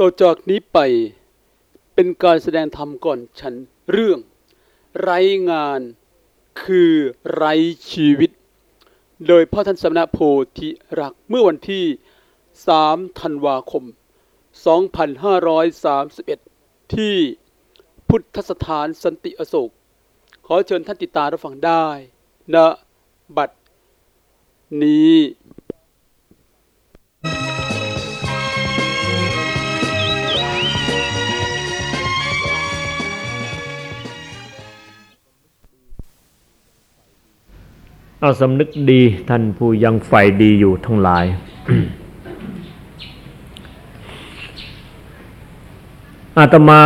ต่อจากนี้ไปเป็นการแสดงธรรมก่อนฉันเรื่อง ไรงานคือไร้ชีวิต โดยพ่อท่านสมณโพธิรักเมื่อวันที่ 3 ธันวาคม 2531 ที่พุทธสถานสันติอโศก ขอเชิญท่านติดตามรับฟังได้ณบัดนี้ เอาสำนึกดีท่านผู้ยังใฝ่ดีอยู่ทั้งหลาย อาตมา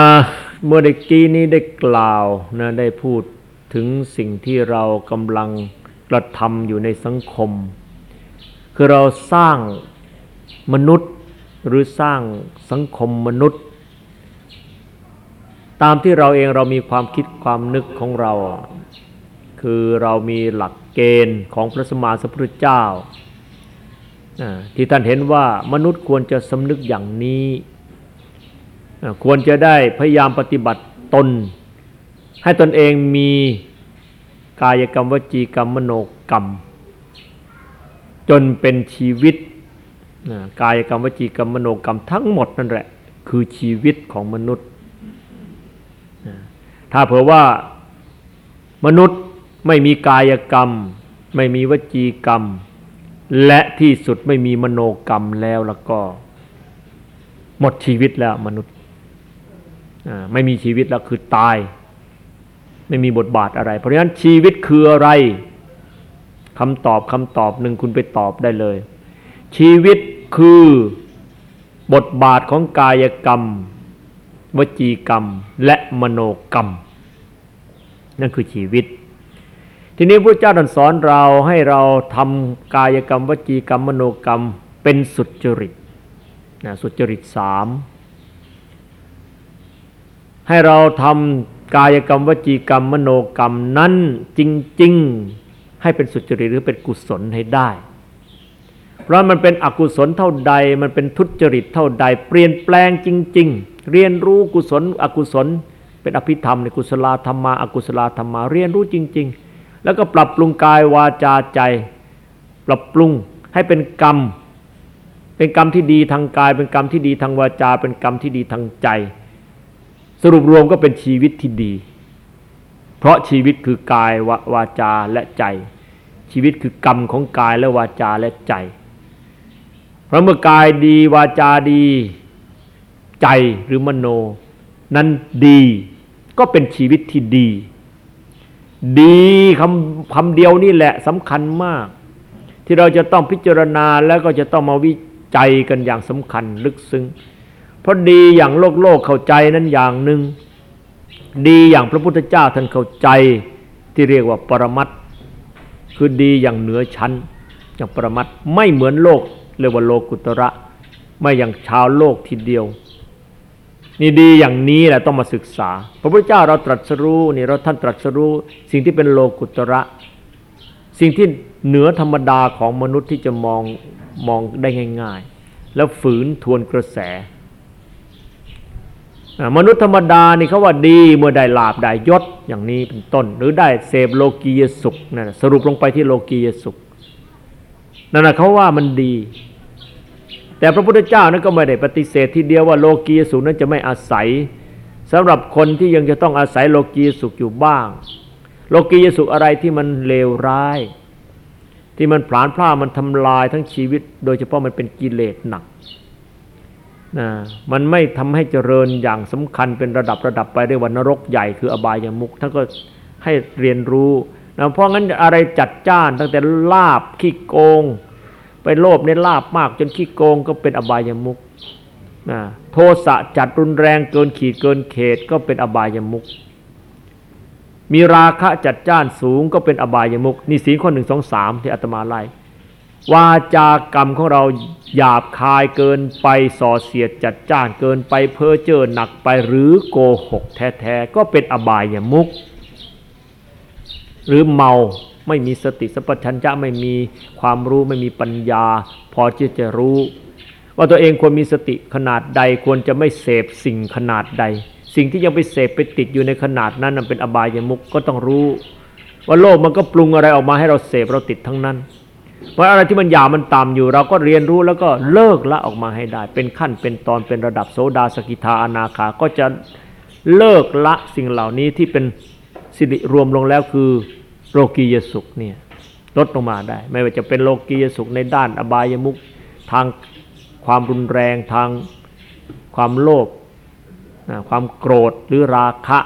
เมื่อเด็กกี้นี้ได้กล่าวนะได้พูดถึงสิ่งที่เรากำลังกระทำอยู่ในสังคม คือเราสร้างมนุษย์หรือสร้างสังคมมนุษย์ ตามที่เราเองเรามีความคิดความนึกของเรา คือเรามีหลักเกณฑ์ของพระสมมาสัพพุทธเจ้า ที่ท่านเห็นว่ามนุษย์ควรจะสำนึกอย่างนี้ ควรจะได้พยายามปฏิบัติตน ให้ตนเองมีกายกรรมวจีกรรมมโนกรรม จนเป็นชีวิตกายกรรมวจีกรรมมโนกรรมทั้งหมดนั่นแหละคือชีวิตของมนุษย์ ถ้าเผื่อว่ามนุษย์ ไม่มีกายกรรม ไม่มีวจีกรรม และที่สุดไม่มีมโนกรรมแล้วแล้วก็ หมดชีวิตแล้วมนุษย์ไม่มีชีวิตแล้วคือตาย ไม่มีบทบาทอะไร เพราะฉะนั้นชีวิตคืออะไรคำตอบคำตอบหนึ่งคุณไปตอบได้เลย ชีวิตคือบทบาทของกายกรรม วจีกรรม และมโนกรรม นั่นคือชีวิต ทีนี้พระเจ้าท่านสอนเราให้เราทำกายกรรมวจีกรรมมโนกรรมเป็นสุจริตนะสุจริตสามให้เราทำกายกรรมวจีกรรมมโนกรรมนั้นจริง ๆ ให้เป็นสุจริตหรือเป็นกุศลให้ได้ เพราะมันเป็นอกุศลเท่าใด มันเป็นทุจริตเท่าใด เปลี่ยนแปลงจริง ๆ เรียนรู้กุศล อกุศล เป็นอภิธรรมในกุศลธรรมาอกุศลธรรมาเรียนรู้จริง ๆ แล้วก็ปรับปรุงกายวาจาใจ ปรับปรุงให้เป็นกรรม เป็นกรรมที่ดีทางกาย เป็นกรรมที่ดีทางวาจา เป็นกรรมที่ดีทางใจ สรุปรวมก็เป็นชีวิตที่ดี เพราะชีวิตคือกายวาวาจาและใจ ชีวิตคือกรรมของกายและวาจาและใจ เพราะเมื่อกายดีวาจาดี ใจหรือมโน นั้นดีก็เป็นชีวิตที่ดี ดีคำคำเดียวนี่แหละสำคัญมาก ที่เราจะต้องพิจารณาแล้วก็จะต้องมาวิจัยกันอย่างสำคัญลึกซึ้งเพราะดีอย่างโลกโลกเข้าใจนั้นอย่างหนึ่ง ดีอย่างพระพุทธเจ้าท่านเข้าใจที่เรียกว่าปรมัตคือดีอย่างเหนือชั้นอย่างปรมัตไม่เหมือนโลกเรียกว่าโลกุตระ ไม่อย่างชาวโลกทีเดียว นี่ดีอย่างนี้แหละต้องมาศึกษา พระพุทธเจ้าเราตรัสรู้นี่เราท่านตรัสรู้สิ่งที่เป็นโลกุตระ สิ่งที่เหนือธรรมดาของมนุษย์ที่จะมองมองได้ง่าย ๆ แล้วฝืนทวนกระแส มนุษย์ธรรมดานี่เขาว่าดีเมื่อได้ลาบได้ยศอย่างนี้เป็นต้น หรือได้เสพโลกียสุขนั่นสรุปลงไปที่โลกียสุขนั่นแหะเขาว่ามันดี แต่พระพุทธเจ้านั้นก็ไม่ได้ปฏิเสธทีเดียวว่าโลกียสุขนั้นจะไม่อาศัยสำหรับคนที่ยังจะต้องอาศัยโลกียสุขอยู่บ้าง โลกียสุขอะไรที่มันเลวร้าย ที่มันผลาญพลามันทำลายทั้งชีวิต โดยเฉพาะมันเป็นกิเลสหนักนะมันไม่ทำให้เจริญอย่างสำคัญเป็นระดับระดับไปได้วันนรกใหญ่คืออบายามุกท่านก็ให้เรียนรู้นะเพราะงั้นอะไรจัดจ้านตั้งแต่ลาบขี้โกง ไปโลภในลาบมากจนขี้โกงก็เป็นอบายมุกนะโทสะจัดรุนแรงเกินขีดเกินเขตก็เป็นอบายมุกมีราคะจัดจ้านสูงก็เป็นอบายมุกนี่สีข้อหนึ่งสองสามที่อาตมาไล่วาจากรรมของเราหยาบคายเกินไปส่อเสียดจัดจ้านเกินไปเพ้อเจ้อหนักไปหรือโกหกแท้ๆก็เป็นอบายมุกหรือเมา ไม่มีสติสัพพัญญะไม่มีความรู้ไม่มีปัญญา พอที่จะรู้ ว่าตัวเองควรมีสติขนาดใดควรจะไม่เสพสิ่งขนาดใด สิ่งที่ยังไปเสพไปติดอยู่ในขนาดนั้นเป็นอบายมุกก็ต้องรู้ ว่าโลกมันก็ปรุงอะไรออกมาให้เราเสพเราติดทั้งนั้นเพราะอะไรที่มันหยามันต่ำอยู่ เราก็เรียนรู้แล้วก็เลิกละออกมาให้ได้ เป็นขั้นเป็นตอนเป็นระดับโสดาสกิทาอนาคาก็จะเลิกละสิ่งเหล่านี้ที่เป็นสิริรวมลงแล้วคือ โลกียสุขเนี่ยลดลงมาได้ ไม่ว่าจะเป็นโลกียสุขในด้านอบายมุขทางความรุนแรงทางความโลภความโกรธหรือราคะ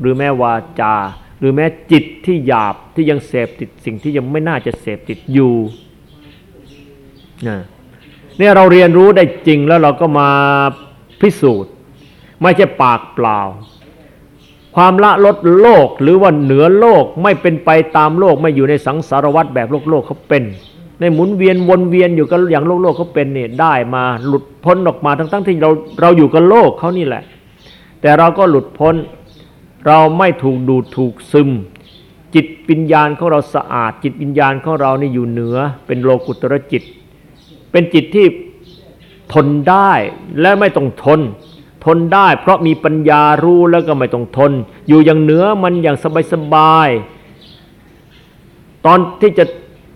หรือแม้วาจา หรือแม้จิตที่หยาบที่ยังเสพติดสิ่งที่ยังไม่น่าจะเสพติดอยู่เนี่ยเราเรียนรู้ได้จริงแล้วเราก็มาพิสูจน์ ไม่ใช่ปากเปล่า ความละลดโลกหรือว่าเหนือโลกไม่เป็นไปตามโลกไม่อยู่ในสังสารวัฏแบบโลกโลกเขาเป็น ในหมุนเวียนวนเวียนอยู่กับอย่างโลกโลกเขาเป็นเนี่ยได้มาหลุดพ้นออกมาทั้งทั้งที่เราเราอยู่กับโลกเขานี่แหละ แต่เราก็หลุดพ้น เราไม่ถูกดูดถูกซึม จิตวิญญาณของเราสะอาด จิตวิญญาณของเรานี่อยู่เหนือ เป็นโลกุตรจิต เป็นจิตที่ทนได้และไม่ต้องทน ทนได้ เพราะมีปัญญารู้แล้วก็ไม่ต้องทน อยู่อย่างเหนือมันอย่างสบายๆตอนที่จะ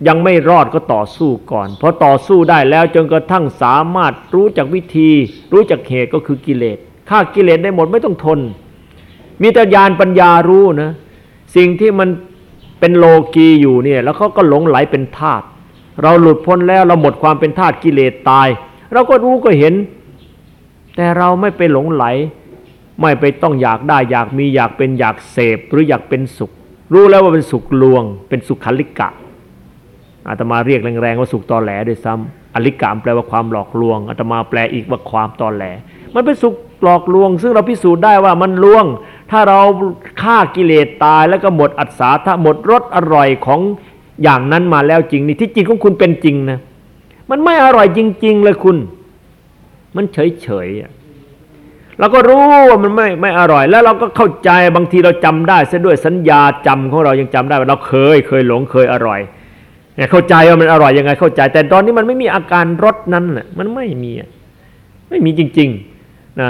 ยังไม่รอดก็ต่อสู้ก่อนพอต่อสู้ได้แล้วจนกระทั่งสามารถรู้จักวิธี รู้จักเหตุก็คือกิเลสฆ่ากิเลสได้หมดไม่ต้องทน มีแต่ญาณปัญญารู้นะสิ่งที่มันเป็นโลกีอยู่เนี่ยแล้วเขาก็หลงไหลเป็นธาตุเราหลุดพ้นแล้วเราหมดความเป็นธาตุกิเลสตาย เราก็รู้ก็เห็น แต่เราไม่ไปหลงไหล ไม่ไปต้องอยากได้อยากมีอยากเป็นอยากเสพหรืออยากเป็นสุข รู้แล้วว่าเป็นสุขลวง เป็นสุขคัลิกะอาตมาเรียกแรงๆว่าสุขตอแหลด้วยซ้ำอลิกามแปลว่าความหลอกลวงอาตมาแปลอีกว่าความตอแหล มันเป็นสุขหลอกลวง ซึ่งเราพิสูจน์ได้ว่ามันลวง ถ้าเราฆ่ากิเลสตายแล้วก็หมดอัศาถ้าหมดรสอร่อยของอย่างนั้นมาแล้วจริงนี่ที่จริงของคุณเป็นจริงนะมันไม่อร่อยจริง ๆ เลยคุณ มันเฉยๆเราก็รู้ว่ามันไม่ไม่อร่อย แล้วเราก็เข้าใจบางทีเราจำได้ซะด้วยสัญญาจำของเรายังจำได้ว่าเราเคยเคยหลงเคยอร่อยเข้าใจว่ามันอร่อยยังไงเข้าใจ แต่ตอนนี้มันไม่มีอาการรสนั้นแหละมันไม่มีไม่มีจริงๆนะ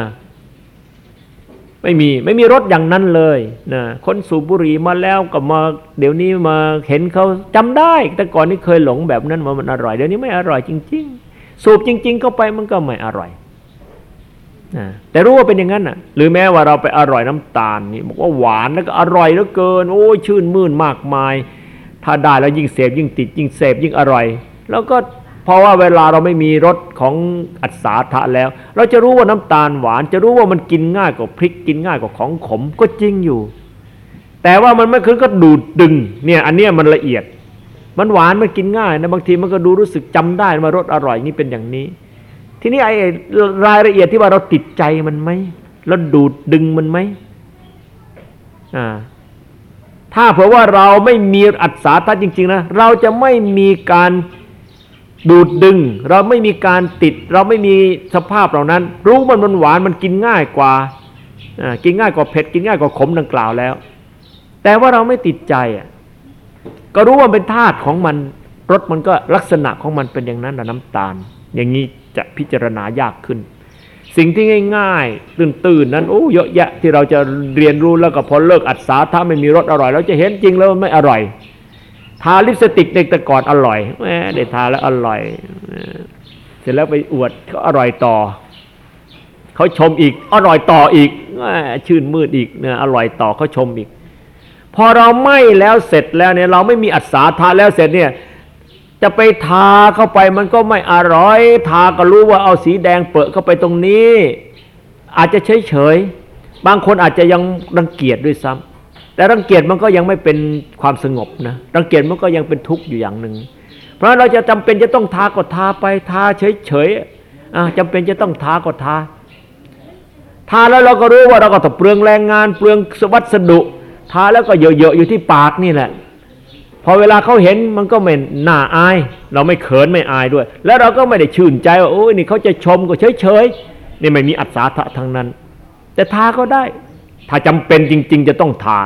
ไม่มีไม่มีรสอย่างนั้นเลยนะคนสูบบุหรี่มาแล้วก็มา เดี๋ยวนี้มาเห็นเขาจำได้ แต่ก่อนนี้เคยหลงแบบนั้นว่ามันอร่อย เดี๋ยวนี้ไม่อร่อยจริง ๆ สูบจริง ๆ เข้าไปมันก็ไม่อร่อยนะแต่รู้ว่าเป็นอย่างนั้นอะ หรือแม้ว่าเราไปอร่อยน้ำตาลนี่บอกว่าหวานแล้วก็อร่อยเหลือเกิน โอ้ยชื่นมื่นมากมาย ถ้าได้แล้วยิ่งเสพยิ่งติดยิ่งเสพยิ่งอร่อย แล้วก็เพราะว่าเวลาเราไม่มีรสของอัศาธะแล้ว เราจะรู้ว่าน้ำตาลหวาน จะรู้ว่ามันกินง่ายกว่าพริกกินง่ายกว่าของขมก็จริงอยู่ แต่ว่ามันไม่คือก็ดูดดึงเนี่ยอันเนี้ยมันละเอียด มันหวานมันกินง่ายนะบางทีมันก็ดูรู้สึกจำได้ว่ารสอร่อยนี่เป็นอย่างนี้ ทีนี้ไอ้รายละเอียดที่ว่าเราติดใจมันไหมเราดูดดึงมันไหมอ่าถ้าเผื่อว่าเราไม่มีอัศาทัจริง ๆ นะ เราจะไม่มีการดูดดึง เราไม่มีการติด เราไม่มีสภาพเหล่านั้น รู้มันมันหวานมันกินง่ายกว่ากินง่ายกว่าเผ็ดกินง่ายกว่าขมดังกล่าวแล้ว แต่ว่าเราไม่ติดใจอะ ก็รู้ว่าเป็นธาตุของมันรสมันก็ลักษณะของมันเป็นอย่างนั้นน้ำตาล อย่างนี้จะพิจารณายากขึ้น สิ่งที่ง่ายๆ ตื่นๆ นั้นโอ้เยอะแยะที่เราจะเรียนรู้แล้วก็พอเลิกอัดสาถ้าไม่มีรสอร่อยเราจะเห็นจริงแล้วมันไม่อร่อย ทาลิปสติกเด็กแต่ก่อนอร่อยแหมได้ทาแล้วอร่อย เสร็จแล้วไปอวดเขาอร่อยต่อเขาชมอีกอร่อยต่ออีกชื่นมืดอีกเนี่ยอร่อยต่อเขาชมอีก พอเราไม่แล้วเสร็จแล้วเนี่ยเราไม่มีอัศาทาแล้วเสร็จเนี่ยจะไปทาเข้าไปมันก็ไม่อร่อย ทาก็รู้ว่าเอาสีแดงเปิดเข้าไปตรงนี้ อาจจะเฉยเฉยบางคนอาจจะยังรังเกียจด้วยซ้ำแต่รังเกียจมันก็ยังไม่เป็นความสงบนะรังเกียจมันก็ยังเป็นทุกข์อยู่อย่างหนึ่งเพราะเราจะจำเป็นจะต้องทาก็ทาไปทาเฉยเฉยจำเป็นจะต้องทาก็ทาทาแล้วเราก็รู้ว่าเราก็ต้องเปลืองแรงงานเปลืองวัสดุ ทาแล้วก็เยอะๆอยู่ที่ปากนี่แหละ พอเวลาเขาเห็นมันก็ไม่น่าอาย เราไม่เขินไม่อายด้วย แล้วเราก็ไม่ได้ชื่นใจว่าโอ้ยนี่เขาจะชมก็เฉยเฉยนี่ไม่มีอัศทะทั้งนั้น แต่ทาก็ได้ ถ้าจำเป็นจริง ๆ จะต้องทา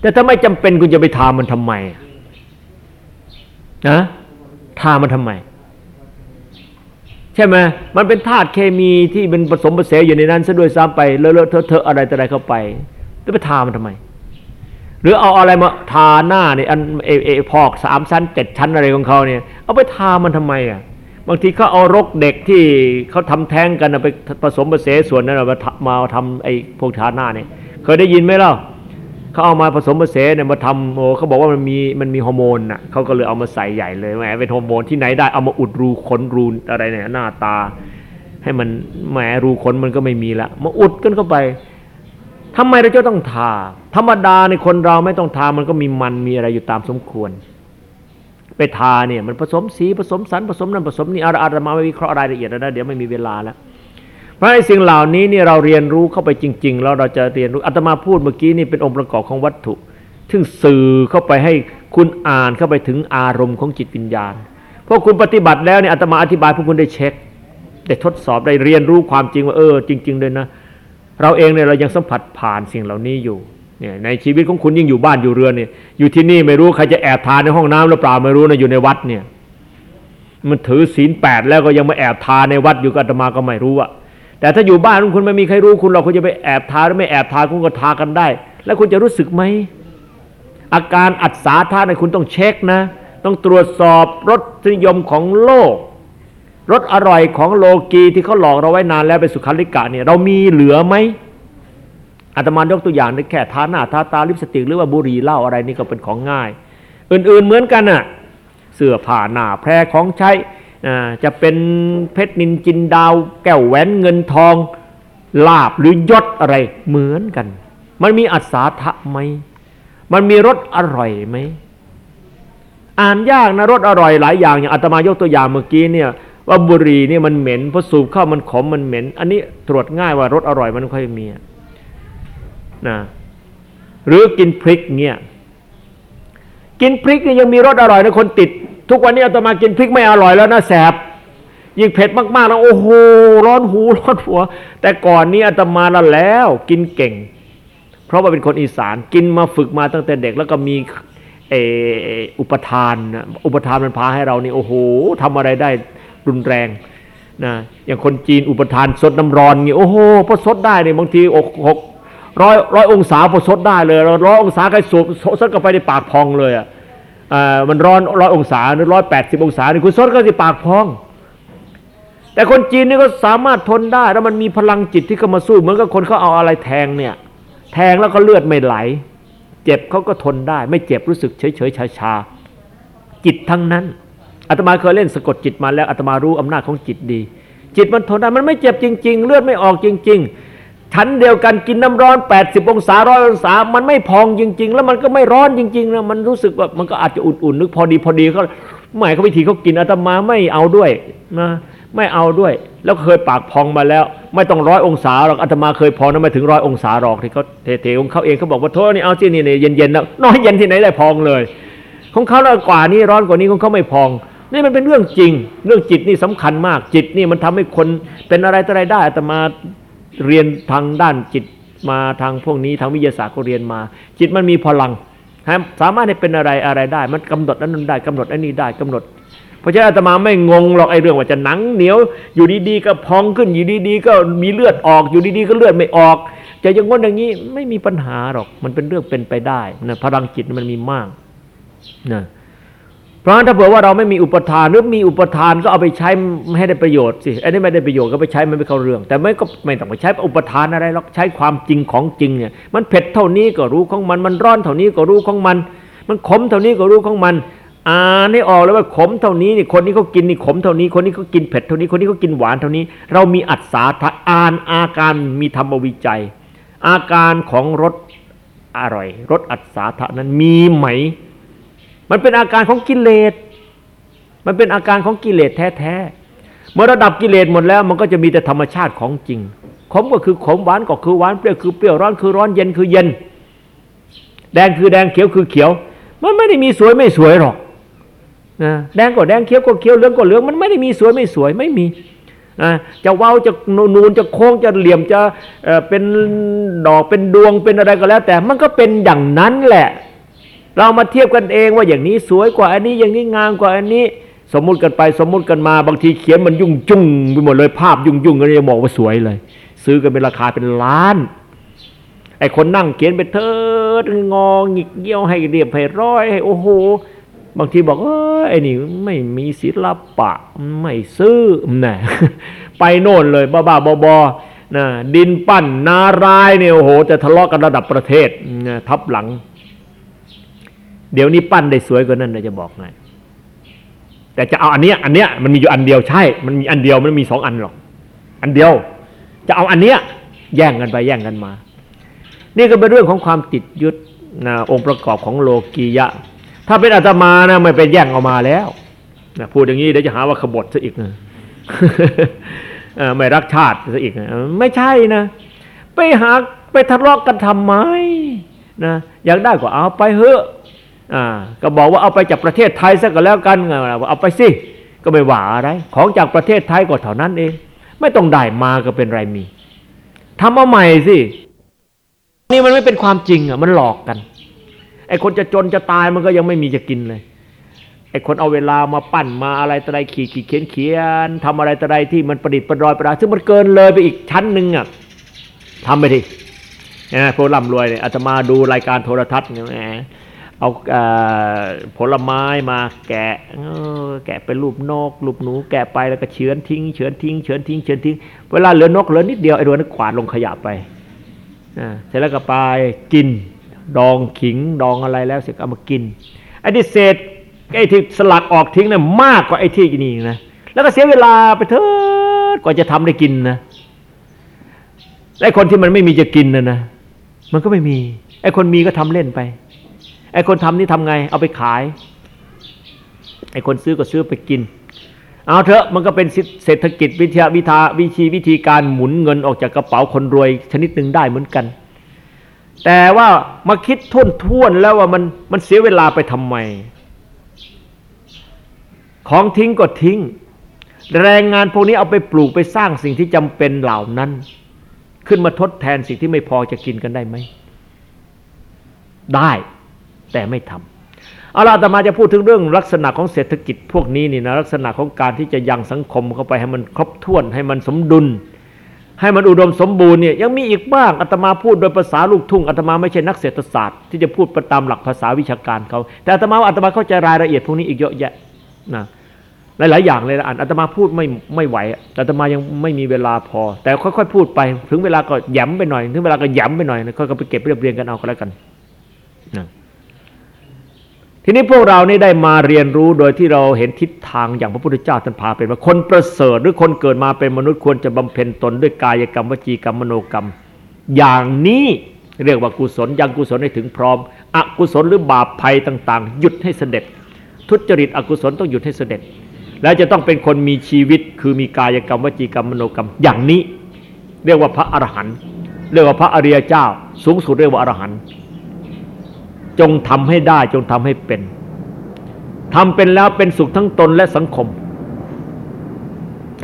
แต่ถ้าไม่จำเป็นคุณจะไปทามันทำไมนะทามันทำไม ใช่ไหมมันเป็นธาตุเคมีที่เป็นผสมผสมอยู่ในนั้นซะด้วยซ้ำไปเลอะเทอะอะไรแต่อะไรเข้าไป แล้วไปทามันทำไม หรือเอาอะไรมาทาหน้าเนี่ยอันเอเอพอกสามชั้นเจ็ดชั้นอะไรของเขาเนี่ย เอาไปทามันทำไมอะบางทีเขาเอารกเด็กที่เขาทำแท้งกันไปผสมผสมส่วนนั้นมามาทำไอ้พวกทาหน้าเนี่ยเคยได้ยินไหมเล่าเขาเอามาผสมผสมเนี่ยมาทำโอ้เขาบอกว่ามันมีมันมีฮอร์โมนน่ะเขาก็เลยเอามาใส่ใหญ่เลยแหมเป็นฮอร์โมนที่ไหนได้เอามาอุดรูขนรูอะไรเนี่ยหน้าตา ให้มันแหมรูขนมันก็ไม่มีละมาอุดกันเข้าไป ทำไมเราจะต้องทา ธรรมดาในคนเราไม่ต้องทามันก็มีมันมีอะไรอยู่ตามสมควร ไปทาเนี่ยมันผสมสีผสมสันผสมนั่นผสมนี่อาตมาไม่วิเคราะห์รายละเอียดแล้วนะเดี๋ยวไม่มีเวลาแล้วเพราะไอ้สิ่งเหล่านี้นี่เราเรียนรู้เข้าไปจริง ๆ แล้วเราจะเรียนรู้อาตมาพูดเมื่อกี้นี่เป็นองค์ประกอบของวัตถุซึ่งสื่อเข้าไปให้คุณอ่านเข้าไปถึงอารมณ์ของจิตวิญญาณพวกคุณปฏิบัติแล้วเนี่ยอาตมาอธิบายพวกคุณได้เช็คได้ทดสอบได้เรียนรู้ความจริงว่าเออจริง ๆ เลยนะ เราเองเนี่ยเรายังสัมผัสผ่านสิ่งเหล่านี้อยู่เนี่ยในชีวิตของคุณยิ่งอยู่บ้านอยู่เรือนเนี่ยอยู่ที่นี่ไม่รู้ใครจะแอบทานในห้องน้ำหรือเปล่าไม่รู้นะอยู่ในวัดเนี่ยมันถือศีลแปดแล้วก็ยังมาแอบทานในวัดอยู่กับอาตมาก็ไม่รู้อะแต่ถ้าอยู่บ้านคุณไม่มีใครรู้คุณเราคุณจะไปแอบทาหรือไม่แอบทาคุณก็ทากันได้ แล้วคุณจะรู้สึกไหมอาการอัศาธาในคุณต้องเช็คนะ ต้องตรวจสอบรสนิยมของโลก รสอร่อยของโลกีที่เขาหลอกเราไว้นานแล้วไปสุขาริกะเนี่ยเรามีเหลือไหมอาตมายกตัวอย่างได้แค่ทาหน้าทาตาลิปสติกหรือว่าบุหรี่เหล้าอะไรนี่ก็เป็นของง่าย อื่นๆเหมือนกันน่ะเสื้อผ้าหน้าแพรของใช้จะเป็นเพชรนินจินดาว แก้วแหวนเงินทองลาบหรือยศอะไรเหมือนกัน มันมีอัศทะไหมมันมีรสอร่อยไหมอ่านยากนะรสอร่อยหลายอย่างอย่างอาตมายกตัวอย่างเมื่อกี้เนี่ย ว่าบุหรี่นี่มันเหม็นพอสูบเข้ามันขมมันเหม็น อันนี้ตรวจง่ายว่ารสอร่อยมันค่อยมีนะหรือกินพริกเนี่ยกินพริกนี่ยังมีรสอร่อยนะคนติด ทุกวันนี้อาตมากินพริกไม่อร่อยแล้วนะแสบยิ่งเผ็ดมากๆแล้วโอ้โหร้อนหูร้อนหัว แต่ก่อนนี้อาตมาละแล้ว กินเก่ง เพราะว่าเป็นคนอีสานกินมาฝึกมาตั้งแต่เด็กแล้วก็มีเออุปทาน อุปทานมันพาให้เรานี่โอ้โหทำอะไรได้ รุนแรงนะอย่างคนจีนอุปทานสดน้ำร้อนเงี้ยโอ้โหพอสดได้เนี่ยบางทีอกหกร้อยร้อยองศาพอสดได้เลยร้อยองศาใครสูบสดก็ไปในปากพองเลยอะมันร้อนร้อยองศาหรือร้อยแปดสิบองศานี่คุณสดก็จะปากพอง แต่คนจีนนี่ก็สามารถทนได้ แล้วมันมีพลังจิตที่เข้ามาสู้ เหมือนกับคนเขาเอาอะไรแทงเนี่ยแทงแล้วก็เลือดไม่ไหล เจ็บเขาก็ทนได้ ไม่เจ็บรู้สึกเฉยเฉยชาชาจิตทั้งนั้น อาตมาเคยเล่นสะกดจิตมาแล้วอาตมารู้อำนาจของจิตดี จิตมันทนได้มันไม่เจ็บจริง ๆ เลือดไม่ออกจริง ๆ ชั้นเดียวกันกินน้ำร้อน 80 องศาร้อยองศา มันไม่พองจริง ๆ แล้วมันก็ไม่ร้อนจริงๆนะมันรู้สึกว่ามันก็อาจจะอุ่นๆนึกพอดีพอดีเขาหมายเขาวิธีเขากินอาตมาไม่เอาด้วยนะไม่เอาด้วย แล้วเคยปากพองมาแล้ว ไม่ต้องร้อยองศาหรอกอาตมาเคยพองนะไม่ถึงร้อยองศาหรอกที่เขาเทๆของเขาเองเขาบอกว่าโทษนี่เอาสินี่เย็นๆแล้วน้อยเย็นที่ไหนได้พองเลย ของเขาแล้วกว่านี้ร้อนกว่านี้ของเขาไม่พอง นี่มันเป็นเรื่องจริง เรื่องจิตนี่สำคัญมาก จิตนี่มันทำให้คนเป็นอะไรต่ออะไรได้แต่มาเรียนทางด้านจิตมาทางพวกนี้ทางวิทยาศาสตร์ก็เรียนมา จิตมันมีพลังสามารถให้เป็นอะไรอะไรได้ มันกำหนดนั้นได้กำหนดอันนี้ได้กำหนด เพราะฉะนั้นอาตมาไม่งงหรอกไอ้เรื่องว่าจะหนังเหนียว อยู่ดีๆก็พองขึ้นอยู่ดีๆก็มีเลือดออกอยู่ดีๆก็เลือดไม่ออก จะยังงนอย่างนี้ไม่มีปัญหาหรอก มันเป็นเรื่องเป็นไปได้นะพลังจิตมันมีมากนะ เพราะถ้าเผื่อว่าเราไม่มีอุปทานหรือมีอุปทานก็เอาไปใช้ให้ได้ประโยชน์สิอันนี้ไม่ได้ประโยชน์ก็ไปใช้มันไม่เข้าเรื่อง แต่ไม่ก็ไม่ต้องไปใช้อุปทานอะไรหรอกใช้ความจริงของจริงเนี่ยมันเผ็ดเท่านี้ก็รู้ของมัน มันร้อนเท่านี้ก็รู้ของมัน มันขมเท่านี้ก็รู้ของมันอ่านให้ออกแล้วว่าขมเท่านี้นี่คนนี้เขากินนี่ขมเท่านี้ คนนี้เขากินเผ็ดเท่านี้คนนี้เขากินหวานเท่านี้ เรามีอัศาทอ่านอาการมีธรรมวิจัย อาการของรสอร่อยรสอัศาทะนั้นมีไหม มันเป็นอาการของกิเลส มันเป็นอาการของกิเลสแท้ๆ เมื่อระดับกิเลสหมดแล้ว มันก็จะมีแต่ธรรมชาติของจริง ขมก็คือขมหวานก็คือหวานเปรี้ยวคือเปรี้ยวร้อนคือร้อนเย็นคือเย็น แดงคือแดงเขียวคือเขียว มันไม่ได้มีสวยไม่สวยหรอกนะแดงก็แดงเขียวก็เขียวเหลืองก็เหลืองมันไม่ได้มีสวยไม่สวยไม่มีนะจะเว้าจะนูนจะโค้งจะเหลี่ยมจะเป็นดอกเป็นดวงเป็นอะไรก็แล้ว แต่มันก็เป็นอย่างนั้นแหละ เรามาเทียบกันเองว่าอย่างนี้สวยกว่าอันนี้อย่างนี้งามกว่าอันนี้ สมมุติกันไปสมมุติกันมาบางทีเขียนมันยุ่งจุ้งไปหมดเลยภาพยุ่งยุ่งก็เลยมองว่าสวยเลย ซื้อกันเป็นราคาเป็นล้านไอ้คนนั่งเขียนไปเถิดงอหงิกเงี้ยวให้เรียบให้ร้อยให้โอ้โหบางทีบอกเออไอ้นี่ไม่มีศิลปะไม่ซื้อน่ะไปโน่นเลย บ้าๆบอๆนะดินปั้นนารายเนี่ยโอ้โห จะทะเลาะกันระดับประเทศนะทับหลัง เดี๋ยวนี้ปั้นได้สวยกว่านั้นนะจะบอกไงแต่จะเอาอันเนี้ยอันเนี้ยมันมีอยู่อันเดียวใช่ มันมีอันเดียวมันมีสองอันหรอก อันเดียว จะเอาอันเนี้ยแย่งกันไปแย่งกันมา นี่ก็เป็นเรื่องของความติดยึดนะองค์ประกอบของโลกียะ ถ้าเป็นอาตมานะไม่ไปแย่งออกมาแล้วนะพูดอย่างนี้เดี๋ยวจะหาว่าขบฏซะอีกนะไม่รักชาติซะอีกนะไม่ใช่นะ ไปหาไปทะเลาะกกันทำไมนะอยากได้ก็เอาไปเถอะ อ่าก็บอกว่าเอาไปจากประเทศไทยซะก็แล้วกันเอาไปสิก็ไม่ว่าอะไร ของจากประเทศไทยก็เท่านั้นเอง ไม่ต้องได้มาก็เป็นไรมีทำมาใหม่สินี่มันไม่เป็นความจริงอะมันหลอกกันไอ้คนจะจนจะตายมันก็ยังไม่มีจะกินเลยไอ้คนเอาเวลามาปั้นมาอะไรต่ออะไรขีดขีดเขียนเขียนทำอะไรต่ออะไรที่มันประดิษฐ์ประดอยประดาซึ่งมันเกินเลยไปอีกชั้นหนึ่งอะทำไปดินะพวกร่ำรวยเนี่ยอาตมาดูรายการโทรทัศน์เนี่ย เอาผลไม้มาแกะแกะเป็นรูปนกรูปหนู แกะไปแล้วก็เฉือนทิ้งเฉือนทิ้งเฉือนทิ้งเฉือนทิ้ง เวลาเหลือนกเหลือนิดเดียวไอ้ดวนั้นกวาดลงขยะไปเสร็จแล้วก็ไปกิน ดองขิงดองอะไรแล้วเสร็จเอามากินไอ้ที่เศษไอ้ที่สลัดออกทิ้งเนี่ยมากกว่าไอ้ที่นี่นะแล้วก็เสียเวลาไปเถิดกว่าจะทำได้กินนะไอ้คนที่มันไม่มีจะกินนะนะมันก็ไม่มีไอ้คนมีก็ทำเล่นไป ไอ้คนทำนี่ทำไง เอาไปขาย ไอ้คนซื้อก็ซื้อไปกิน เอาเถอะมันก็เป็นเศรษฐกิจวิทยาวิทาวิธีวิธีการหมุนเงินออกจากกระเป๋าคนรวยชนิดหนึ่งได้เหมือนกัน แต่ว่ามาคิดทุ่นท่วนแล้วว่ามันมันเสียเวลาไปทำไม ของทิ้งก็ทิ้ง แรงงานพวกนี้เอาไปปลูกไปสร้างสิ่งที่จำเป็นเหล่านั้น ขึ้นมาทดแทนสิ่งที่ไม่พอจะกินกันได้ไหมได้ แต่ไม่ทำเอาละอาตมาจะพูดถึงเรื่องลักษณะของเศรษฐกิจพวกนี้นี่นะลักษณะของการที่จะยังสังคมเข้าไปให้มันครบถ้วนให้มันสมดุล ให้มันอุดมสมบูรณ์เนี่ยยังมีอีกบ้างอาตมาพูดโดยภาษาลูกทุ่งอาตมาไม่ใช่นักเศรษฐศาสตร์ที่จะพูดประตามหลักภาษาวิชาการเขาแต่อาตมาอาตมาเข้าใจรายละเอียดพวกนี้อีกเยอะแยะนะหลาย ๆ อย่างเลยอ่านอาตมาพูดไม่ไม่ไหวอาตมายังไม่มีเวลาพอ แต่ค่อยๆพูดไป ถึงเวลาก็ย้ำไปหน่อย ถึงเวลาก็ย้ำไปหน่อยค่อยๆไปเก็บเรียบเรียงกันเอาก็แล้วกันนะ ทีนี้พวกเรานี่ได้มาเรียนรู้โดยที่เราเห็นทิศทางอย่างพระพุทธเจ้าท่านพาเป็นว่าคนประเสริฐหรือคนเกิดมาเป็นมนุษย์ควรจะบำเพ็ญตนด้วยกายกรรมวจีกรรมมโนกรรม อย่างนี้เรียกว่ากุศลยังกุศลให้ถึงพร้อม อกุศลหรือบาปภัยต่าง ๆ หยุดให้เสด็จ ทุจริตอกุศลต้องหยุดให้เสด็จ แล้วจะต้องเป็นคนมีชีวิตคือมีกายกรรมวจีกรรมมโนกรรม อย่างนี้ เรียกว่าพระอรหันต์เรียกว่าพระอริยเจ้า สูงสุดเรียกว่าอรหันต์ จงทำให้ได้จงทำให้เป็นทำเป็นแล้วเป็นสุขทั้งตนและสังคม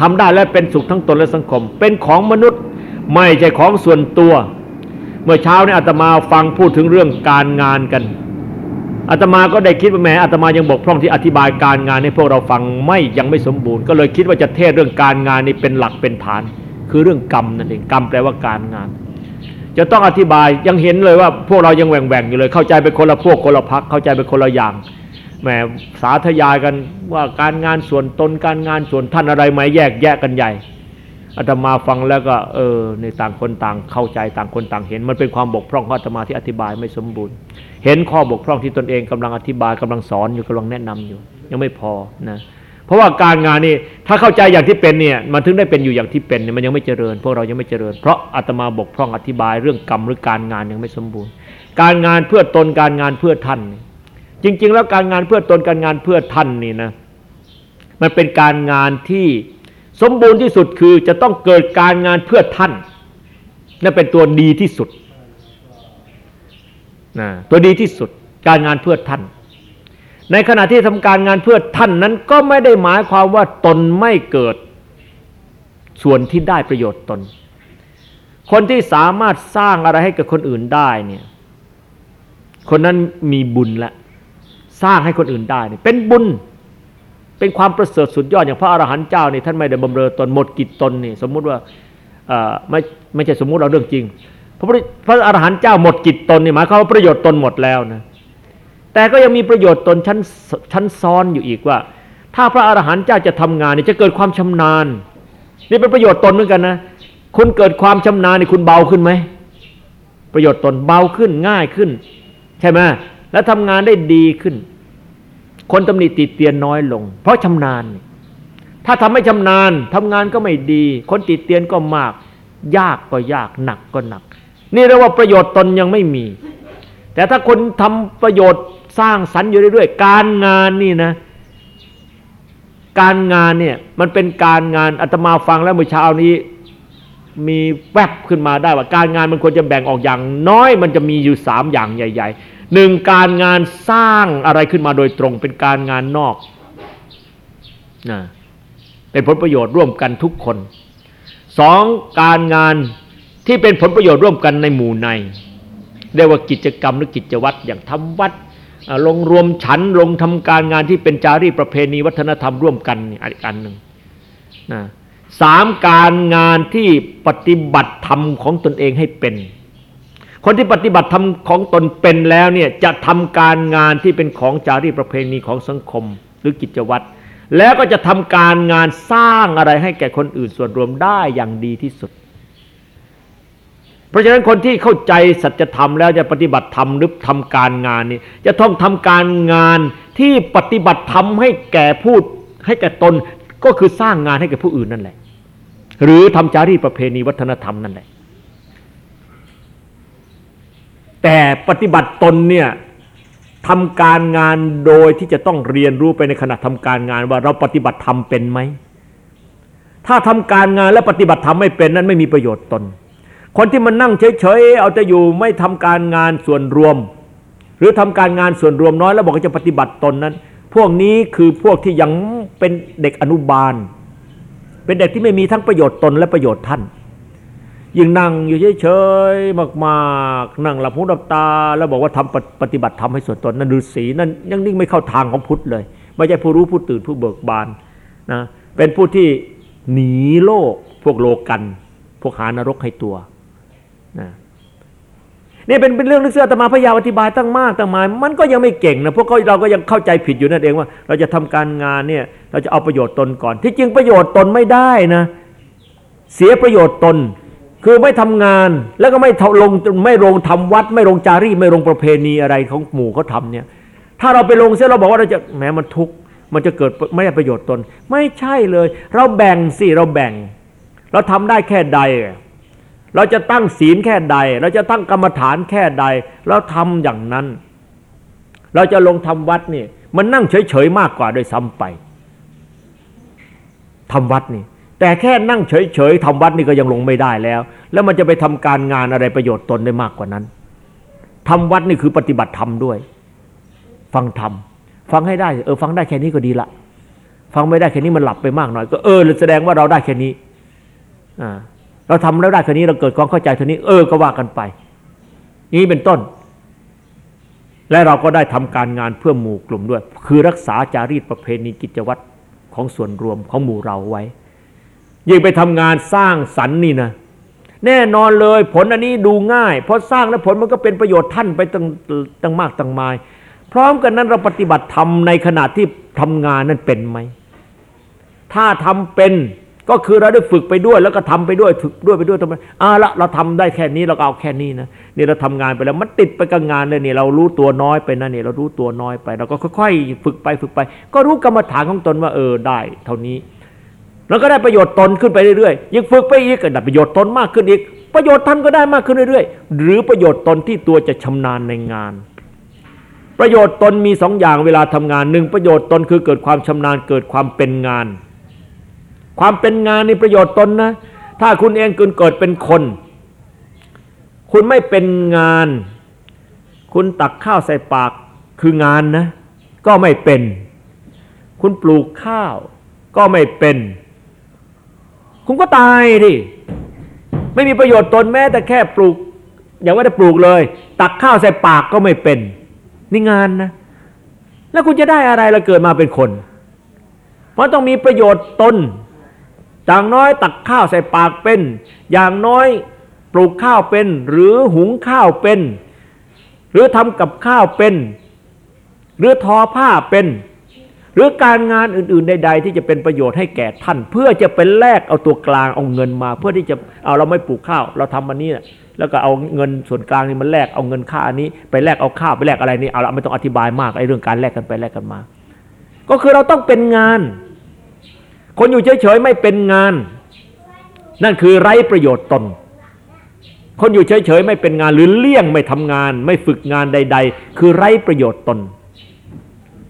ทำได้แล้วเป็นสุขทั้งตนและสังคม เป็นของมนุษย์ไม่ใช่ของส่วนตัว เมื่อเช้านี้อาตมาฟังพูดถึงเรื่องการงานกันอาตมาก็ได้คิดว่าแม้อาตมายังบกพร่องที่อธิบายการงานให้พวกเราฟังไม่ยังไม่สมบูรณ์ ก็เลยคิดว่าจะเทศเรื่องการงานนี้เป็นหลักเป็นฐาน คือเรื่องกรรมนั่นเองกรรมแปลว่าการงาน จะต้องอธิบายยังเห็นเลยว่าพวกเรายังแหว่งๆอยู่เลย เข้าใจเป็นคนละพวกคนละพักเข้าใจเป็นคนละอย่างแหมสาธยายกันว่าการงานส่วนตนการงานส่วนท่านอะไรไหมแยกแยกกันใหญ่อาตมาฟังแล้วก็เออในต่างคนต่างเข้าใจต่างคนต่างเห็น มันเป็นความบกพร่องของอาตมาที่อธิบายไม่สมบูรณ์ เห็นข้อบกพร่องที่ตนเองกำลังอธิบายกำลังสอนอยู่กำลังแนะนำอยู่ ยังไม่พอนะ ราะว่าการงานนี่ถ้าเข้าใจอย่างที่เป็นเนี่ยมันถึงได้เป็นอยู่อย่างที่เป็นเนี่ยมันยังไม่เจริญพวกเรายังไม่เจริญ เพราะอาตมาบกพร่องอธิบายเรื่องกรรมหรือการงานยังไม่สมบูรณ์ การงานเพื่อตนการงานเพื่อท่าน จริง ๆ แล้วการงานเพื่อตนการงานเพื่อท่านนี่นะมันเป็นการงานที่สมบูรณ์ที่สุดคือจะต้องเกิดการงานเพื่อท่านนั่นเป็นตัวดีที่สุดนะตัวดีที่สุดการงานเพื่อท่าน ในขณะที่ทำการงานเพื่อท่านนั้นก็ไม่ได้หมายความว่าตนไม่เกิด ส่วนที่ได้ประโยชน์ตน คนที่สามารถสร้างอะไรให้กับคนอื่นได้เนี่ยคนนั้นมีบุญล้วสร้างให้คนอื่นได้เป็นบุญเเป็นความประเสริฐสุดยอดอย่างพระอรหันต์เจ้านี่ท่านไม่ได้บำเรอตนหมดกิจตนนี่สมมุติว่าไม่ไม่ใช่สมมุติเราเรื่องจริง พระพระอรหันต์เจ้าหมดกิจตนนี่หมายความว่าประโยชน์ตนหมดแล้วนะ แต่ก็ยังมีประโยชน์ตนชั้นชั้นซ้อนอยู่อีกว่า ถ้าพระอรหันต์เจ้าจะทำงานเนี่ยจะเกิดความชำนาญ นี่เป็นประโยชน์ตนเหมือนกันนะคุณเกิดความชำนาญนี่คุณเบาขึ้นไหมประโยชน์ตนเบาขึ้นง่ายขึ้น ใช่ไหมแล้วทำงานได้ดีขึ้น คนตำหนิติเตียนน้อยลง เพราะชำนาญ ถ้าทำไม่ชำนาญทำงานก็ไม่ดี คนติเตียนก็มาก ยากก็ยากหนักก็หนัก นี่เรียกว่าประโยชน์ตนยังไม่มี แต่ถ้าคนทำประโยชน์ สร้างสรรค์อยู่เรื่อยๆ การงานนี่นะ การงานเนี่ยมันเป็นการงานอาตมาฟังแล้วเมื่อเช้านี้ มีแวบขึ้นมาได้ว่า การงานมันควรจะแบ่งออกอย่างน้อย มันจะมีอยู่สามอย่างใหญ่ๆหนึ่งการงานสร้างอะไรขึ้นมาโดยตรง เป็นการงานนอกนะเป็นผลประโยชน์ร่วมกันทุกคนสองการงานที่เป็นผลประโยชน์ร่วมกันในหมู่ในเรียกว่ากิจกรรมหรือกิจวัตรอย่างทำวัด ลงรวมฉันลงทำการงานที่เป็นจารีประเพณีวัฒนธรรมร่วมกันอีกอันหนึ่งนะสามการงานที่ปฏิบัติธรรมของตนเองให้เป็น คนที่ปฏิบัติธรรมของตนเป็นแล้วเนี่ยจะทำการงานที่เป็นของจารีประเพณีของสังคม หรือกิจวัตรแล้วก็จะทำการงานสร้างอะไรให้แก่คนอื่นส่วนรวมได้อย่างดีที่สุด เพราะฉะนั้นคนที่เข้าใจสัจธรรมแล้วจะปฏิบัติธรรมหรือทำการงานนี่จะต้องทำการงานที่ปฏิบัติธรรมให้แก่ผู้ให้แก่ตนก็คือสร้างงานให้แก่ผู้อื่นนั่นแหละ หรือทำจารีประเพณีวัฒนธรรมนั่นแหละ แต่ปฏิบัติตนเนี่ยทำการงานโดยที่จะต้องเรียนรู้ไปในขณะทำการงานว่าเราปฏิบัติธรรมเป็นไหม ถ้าทำการงานและปฏิบัติธรรมไม่เป็นนั้นไม่มีประโยชน์ตน คนที่มันนั่งเฉยๆเอาแต่อยู่ไม่ทำการงานส่วนรวม หรือทำการงานส่วนรวมน้อยแล้วบอกว่าจะปฏิบัติตนนั้น พวกนี้คือพวกที่ยังเป็นเด็กอนุบาล เป็นเด็กที่ไม่มีทั้งประโยชน์ตนและประโยชน์ท่าน ยิ่งนั่งอยู่เฉยๆมากๆ นั่งหลับหูหลับตา แล้วบอกว่าทำปฏิบัติทำให้ส่วนตนนั่นฤาษีนั่นยังนิ่งไม่เข้าทางของพุทธเลย ไม่ใช่ผู้รู้ผู้ตื่นผู้เบิกบานนะเป็นผู้ที่หนีโลกพวกโลกัน พวกหานรกให้ตัว นะนี่เป็นเป็นเรื่องที่เสื้อตมาพยายามอธิบายตั้งมากตั้งมาย มันก็ยังไม่เก่งนะพวกเราก็ยังเข้าใจผิดอยู่นั่นเองว่า เราจะทำการงานเนี่ยเราจะเอาประโยชน์ตนก่อน ที่จริงประโยชน์ตนไม่ได้นะ เสียประโยชน์ตน คือไม่ทำงานแล้วก็ไม่ลงไม่ลงทำวัด ไม่ลงจารีไม่ลงประเพณีอะไรของหมู่เขาทาเนี่ย ถ้าเราไปลงเสียเราบอกว่าเราจะแหมมันทุกข์มันจะเกิดไม่ได้ประโยชน์ตน ไม่ใช่เลย เราแบ่งสิเราแบ่ง เราทำได้แค่ใด เราจะตั้งศีลแค่ใด เราจะตั้งกรรมฐานแค่ใด เราทำอย่างนั้น เราจะลงทำวัดนี่ มันนั่งเฉยๆมากกว่าโดยซ้ำไปทำวัดนี่ แต่แค่นั่งเฉยๆทำวัดนี่ก็ยังลงไม่ได้แล้ว แล้วมันจะไปทำการงานอะไรประโยชน์ตนได้มากกว่านั้นทำวัดนี่คือปฏิบัติธรรมด้วย ฟังธรรมฟังให้ได้ เออ ฟังได้แค่นี้ก็ดีละ ฟังไม่ได้แค่นี้มันหลับไปมากหน่อย ก็เออแสดงว่าเราได้แค่นี้ อ่า เราทำแล้วได้แค่านี้เราเกิดความเข้าใจเท่านี้ เออก็ว่ากันไป นี้เป็นต้น และเราก็ได้ทำการงานเพื่อหมู่กลุ่มด้วย คือรักษาจารีตประเพณีกิจวัตรของส่วนรวมของหมู่เราไว้ ยิ่งไปทำงานสร้างสรรค์นี่นะแน่นอนเลยผลอันนี้ดูง่ายเพราะสร้างแล้วผลมันก็เป็นประโยชน์ท่านไปตั้งตั้งมากตั้งมาย พร้อมกันนั้นเราปฏิบัติทำในขณะที่ทำงานนั้นเป็นไหม ถ้าทำเป็น ก็คือเราได้ฝึกไปด้วยแล้วก็ทำไปด้วยฝึกด้วยไปด้วยทำไมอ่าละเราทำได้แค่นี้เราเอาแค่นี้นะนี่เราทำงานไปแล้วมันติดไปกับงานเลยนี่เรารู้ตัวน้อยไปนะนี่เรารู้ตัวน้อยไป เราก็ค่อยๆ ฝึกไปฝึกไป ก็รู้กรรมฐานของตนว่าเออได้ เท่านี้ แล้วก็ได้ประโยชน์ตนขึ้นไปเรื่อยๆยิ่งฝึกไปอีกก็ได้ประโยชน์ตนมากขึ้นอีก ประโยชน์ท่านก็ได้มากขึ้นเรื่อยๆ หรือประโยชน์ตนที่ตัวจะชำนาญในงานประโยชน์ตนมีสองอย่างเวลาทำงานหนึ่งประโยชน์ตนคือเกิดความชำนาญเกิดความเป็นงาน ความเป็นงานในประโยชน์ตนนะ ถ้าคุณเองคุณเกิดเป็นคน คุณไม่เป็นงาน คุณตักข้าวใส่ปากคืองานนะ ก็ไม่เป็น คุณปลูกข้าว ก็ไม่เป็น คุณก็ตายดิไม่มีประโยชน์ตนแม้แต่แค่ปลูก อย่าว่าจะปลูกเลย ตักข้าวใส่ปากก็ไม่เป็น นี่งานนะ แล้วคุณจะได้อะไรเราเกิดมาเป็นคนมันต้องมีประโยชน์ตน อย่างน้อยตักข้าวใส่ปากเป็น อย่างน้อยปลูกข้าวเป็น หรือหุงข้าวเป็น หรือทำกับข้าวเป็น หรือทอผ้าเป็น หรือการงานอื่น ๆ ใด ๆ ที่จะเป็นประโยชน์ให้แก่ท่าน เพื่อจะเป็นแลกเอาตัวกลางเอาเงินมา เพื่อที่จะเอาเราไม่ปลูกข้าว เราทำมันนี้แล้วก็เอาเงินส่วนกลางนี่มันแลกเอาเงินค่าอันนี้ ไปแลกเอาข้าวไปแลกอะไรนี่เอาละไม่ต้องอธิบายมากไอ้เรื่องการแลกกันไปแลกกันมา ก็คือเราต้องเป็นงาน คนอยู่เฉยๆไม่เป็นงาน นั่นคือไร้ประโยชน์ตน คนอยู่เฉยๆไม่เป็นงานหรือเลี่ยงไม่ทำงาน ไม่ฝึกงานใด ๆ คือไร้ประโยชน์ตน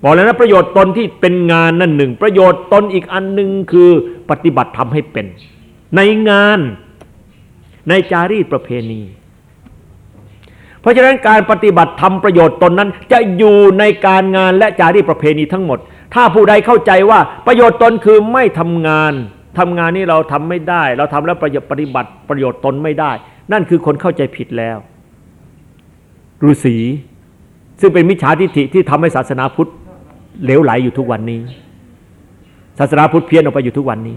บอกแล้วนะประโยชน์ตนที่เป็นงานนั่นหนึ่ง ประโยชน์ตนอีกอันหนึ่งคือปฏิบัติทำให้เป็น ในงานในจารีตประเพณี เพราะฉะนั้นการปฏิบัติทำประโยชน์ตนนั้น จะอยู่ในการงานและจารีตประเพณีทั้งหมด ถ้าผู้ใดเข้าใจว่าประโยชน์ตนคือไม่ทำงานทำงานนี้เราทำไม่ได้ เราทำแล้วประโยชน์ปฏิบัติประโยชน์ตนไม่ได้ นั่นคือคนเข้าใจผิดแล้วฤาษีซึ่งเป็นมิจฉาทิฏฐิที่ทำให้ศาสนาพุทธเหลวไหลอยู่ทุกวันนี้ ศาสนาพุทธเพี้ยนออกไปอยู่ทุกวันนี้